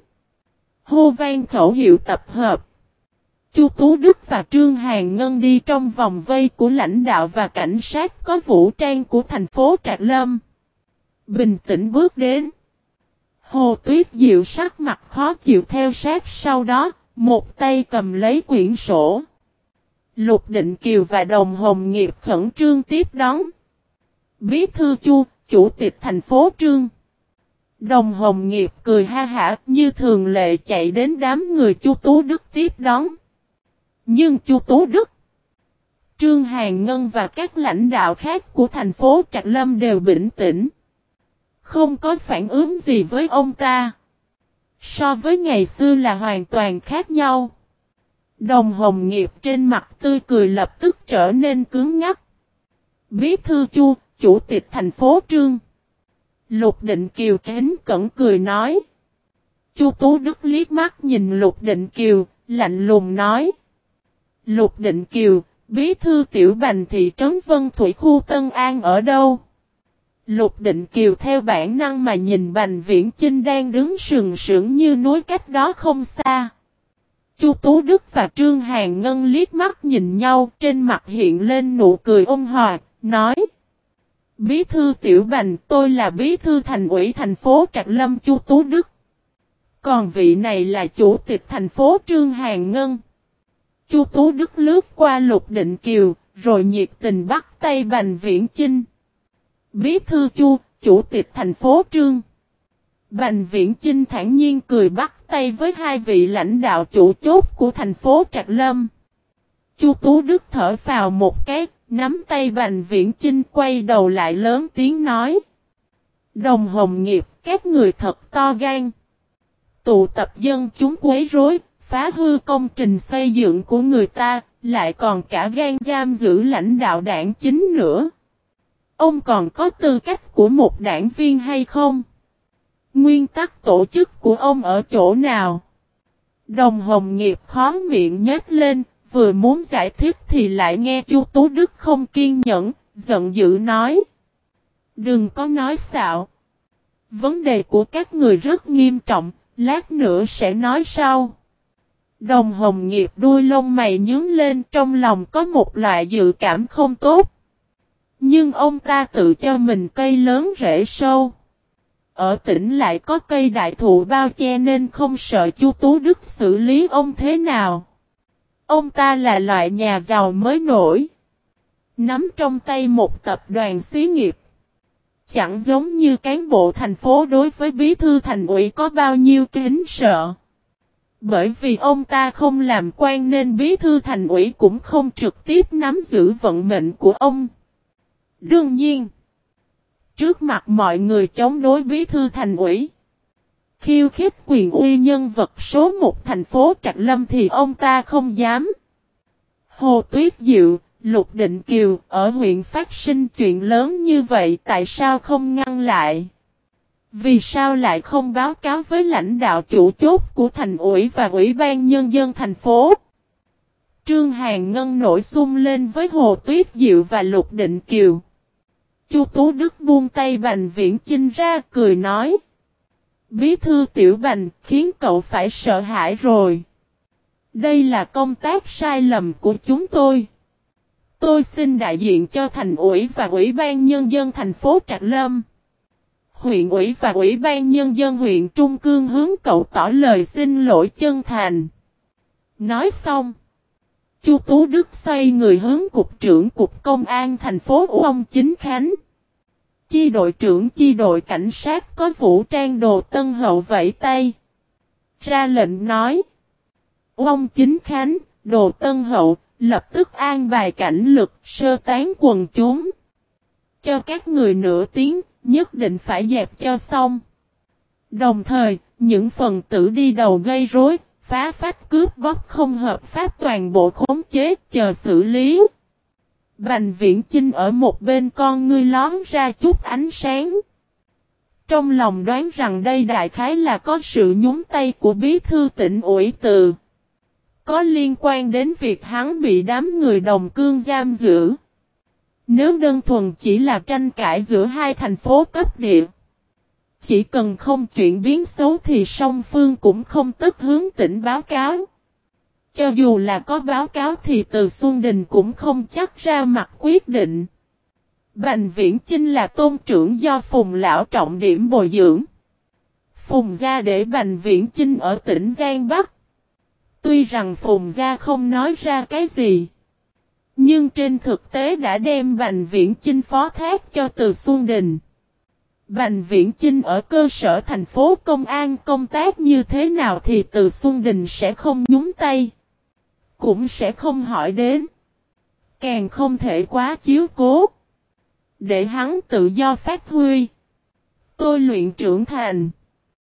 Hô vang khẩu hiệu tập hợp. Chu Tú Đức và Trương Hàn Ngân đi trong vòng vây của lãnh đạo và cảnh sát có vũ trang của thành phố Trạc Lâm. Bình tĩnh bước đến. Hồ Tuyết Diệu sắc mặt khó chịu theo sát sau đó, một tay cầm lấy quyển sổ. Lục Định Kiều và Đồng Hồng Nghiệp khẩn trương tiếp đón. Bí thư Chu, chủ tịch thành phố Trương. Đồng Hồng Nghiệp cười ha hả như thường lệ chạy đến đám người Chu Tú Đức tiếp đón. Nhưng Chu tố Đức, Trương Hàn Ngân và các lãnh đạo khác của thành phố Trạc Lâm đều bình tĩnh. Không có phản ứng gì với ông ta. So với ngày xưa là hoàn toàn khác nhau. Đồng hồng nghiệp trên mặt tươi cười lập tức trở nên cứng ngắc. Bí thư chu, chủ tịch thành phố Trương. Lục định kiều kính cẩn cười nói. Chu Tú Đức liếc mắt nhìn Lục Định Kiều, lạnh lùng nói. Lục Định Kiều, bí thư tiểu bành thị trấn Vân Thủy khu Tân An ở đâu? Lục Định Kiều theo bản năng mà nhìn Bành Viễn Chinh đang đứng sừng sững như núi cách đó không xa. Chu Tú Đức và Trương Hàn Ngân liếc mắt nhìn nhau trên mặt hiện lên nụ cười ôn hòa, nói. Bí thư Tiểu Bành tôi là bí thư thành ủy thành phố Trạc Lâm Chu Tú Đức. Còn vị này là chủ tịch thành phố Trương Hàn Ngân. Chu Tú Đức lướt qua Lục Định Kiều, rồi nhiệt tình bắt tay Bành Viễn Chinh. Bí thư Chu, chủ tịch thành phố Trương. Bành Viễn Chinh thản nhiên cười bắt tay với hai vị lãnh đạo chủ chốt của thành phố Trạc Lâm. Chu Tú Đức thở vào một cái, nắm tay Bành Viễn Chinh quay đầu lại lớn tiếng nói. Đồng hồng nghiệp, các người thật to gan. Tụ tập dân chúng quấy rối, phá hư công trình xây dựng của người ta, lại còn cả gan giam giữ lãnh đạo đảng chính nữa. Ông còn có tư cách của một đảng viên hay không? Nguyên tắc tổ chức của ông ở chỗ nào? Đồng Hồng Nghiệp khó miệng nhếch lên, vừa muốn giải thích thì lại nghe Chu Tú Đức không kiên nhẫn, giận dữ nói. Đừng có nói xạo. Vấn đề của các người rất nghiêm trọng, lát nữa sẽ nói sau. Đồng Hồng Nghiệp đuôi lông mày nhướng lên trong lòng có một loại dự cảm không tốt. Nhưng ông ta tự cho mình cây lớn rễ sâu. Ở tỉnh lại có cây đại thụ bao che nên không sợ Chu Tú Đức xử lý ông thế nào. Ông ta là loại nhà giàu mới nổi. Nắm trong tay một tập đoàn xí nghiệp. Chẳng giống như cán bộ thành phố đối với bí thư thành ủy có bao nhiêu kính sợ. Bởi vì ông ta không làm quan nên bí thư thành ủy cũng không trực tiếp nắm giữ vận mệnh của ông. Đương nhiên, trước mặt mọi người chống đối bí thư thành ủy, khiêu khích quyền uy nhân vật số một thành phố Trạc Lâm thì ông ta không dám. Hồ Tuyết Diệu, Lục Định Kiều ở huyện phát sinh chuyện lớn như vậy tại sao không ngăn lại? Vì sao lại không báo cáo với lãnh đạo chủ chốt của thành ủy và ủy ban nhân dân thành phố? Trương Hàn Ngân nổi xung lên với Hồ Tuyết Diệu và Lục Định Kiều. Chu Tú Đức buông tay Bành Viễn Chinh ra, cười nói. Bí thư Tiểu Bành, khiến cậu phải sợ hãi rồi. Đây là công tác sai lầm của chúng tôi. Tôi xin đại diện cho thành ủy và ủy ban nhân dân thành phố Trạc Lâm. Huyện ủy và ủy ban nhân dân huyện Trung Cương hướng cậu tỏ lời xin lỗi chân thành. Nói xong. Chu Tú Đức xoay người hướng cục trưởng cục công an thành phố Ông Chính Khánh. Chi đội trưởng chi đội cảnh sát có vũ trang đồ tân hậu vẫy tay. Ra lệnh nói. Ông Chính Khánh, đồ tân hậu, lập tức an bài cảnh lực sơ tán quần chúng. Cho các người nửa tiếng, nhất định phải dẹp cho xong. Đồng thời, những phần tử đi đầu gây rối, phá phách cướp bóc không hợp pháp toàn bộ khống chế chờ xử lý. Bành viễn chinh ở một bên con ngươi lón ra chút ánh sáng. Trong lòng đoán rằng đây đại khái là có sự nhúng tay của bí thư tỉnh ủy từ. Có liên quan đến việc hắn bị đám người đồng cương giam giữ. Nếu đơn thuần chỉ là tranh cãi giữa hai thành phố cấp địa. Chỉ cần không chuyển biến xấu thì song phương cũng không tức hướng tỉnh báo cáo. Cho dù là có báo cáo thì từ Xuân Đình cũng không chắc ra mặt quyết định. Bành Viễn Chinh là tôn trưởng do Phùng Lão trọng điểm bồi dưỡng. Phùng gia để Bành Viễn Chinh ở tỉnh Giang Bắc. Tuy rằng Phùng gia không nói ra cái gì. Nhưng trên thực tế đã đem Bành Viễn Chinh phó thác cho Từ Xuân Đình. Bành Viễn Chinh ở cơ sở thành phố công an công tác như thế nào thì Từ Xuân Đình sẽ không nhúng tay. Cũng sẽ không hỏi đến. Càng không thể quá chiếu cố. Để hắn tự do phát huy. Tôi luyện trưởng thành.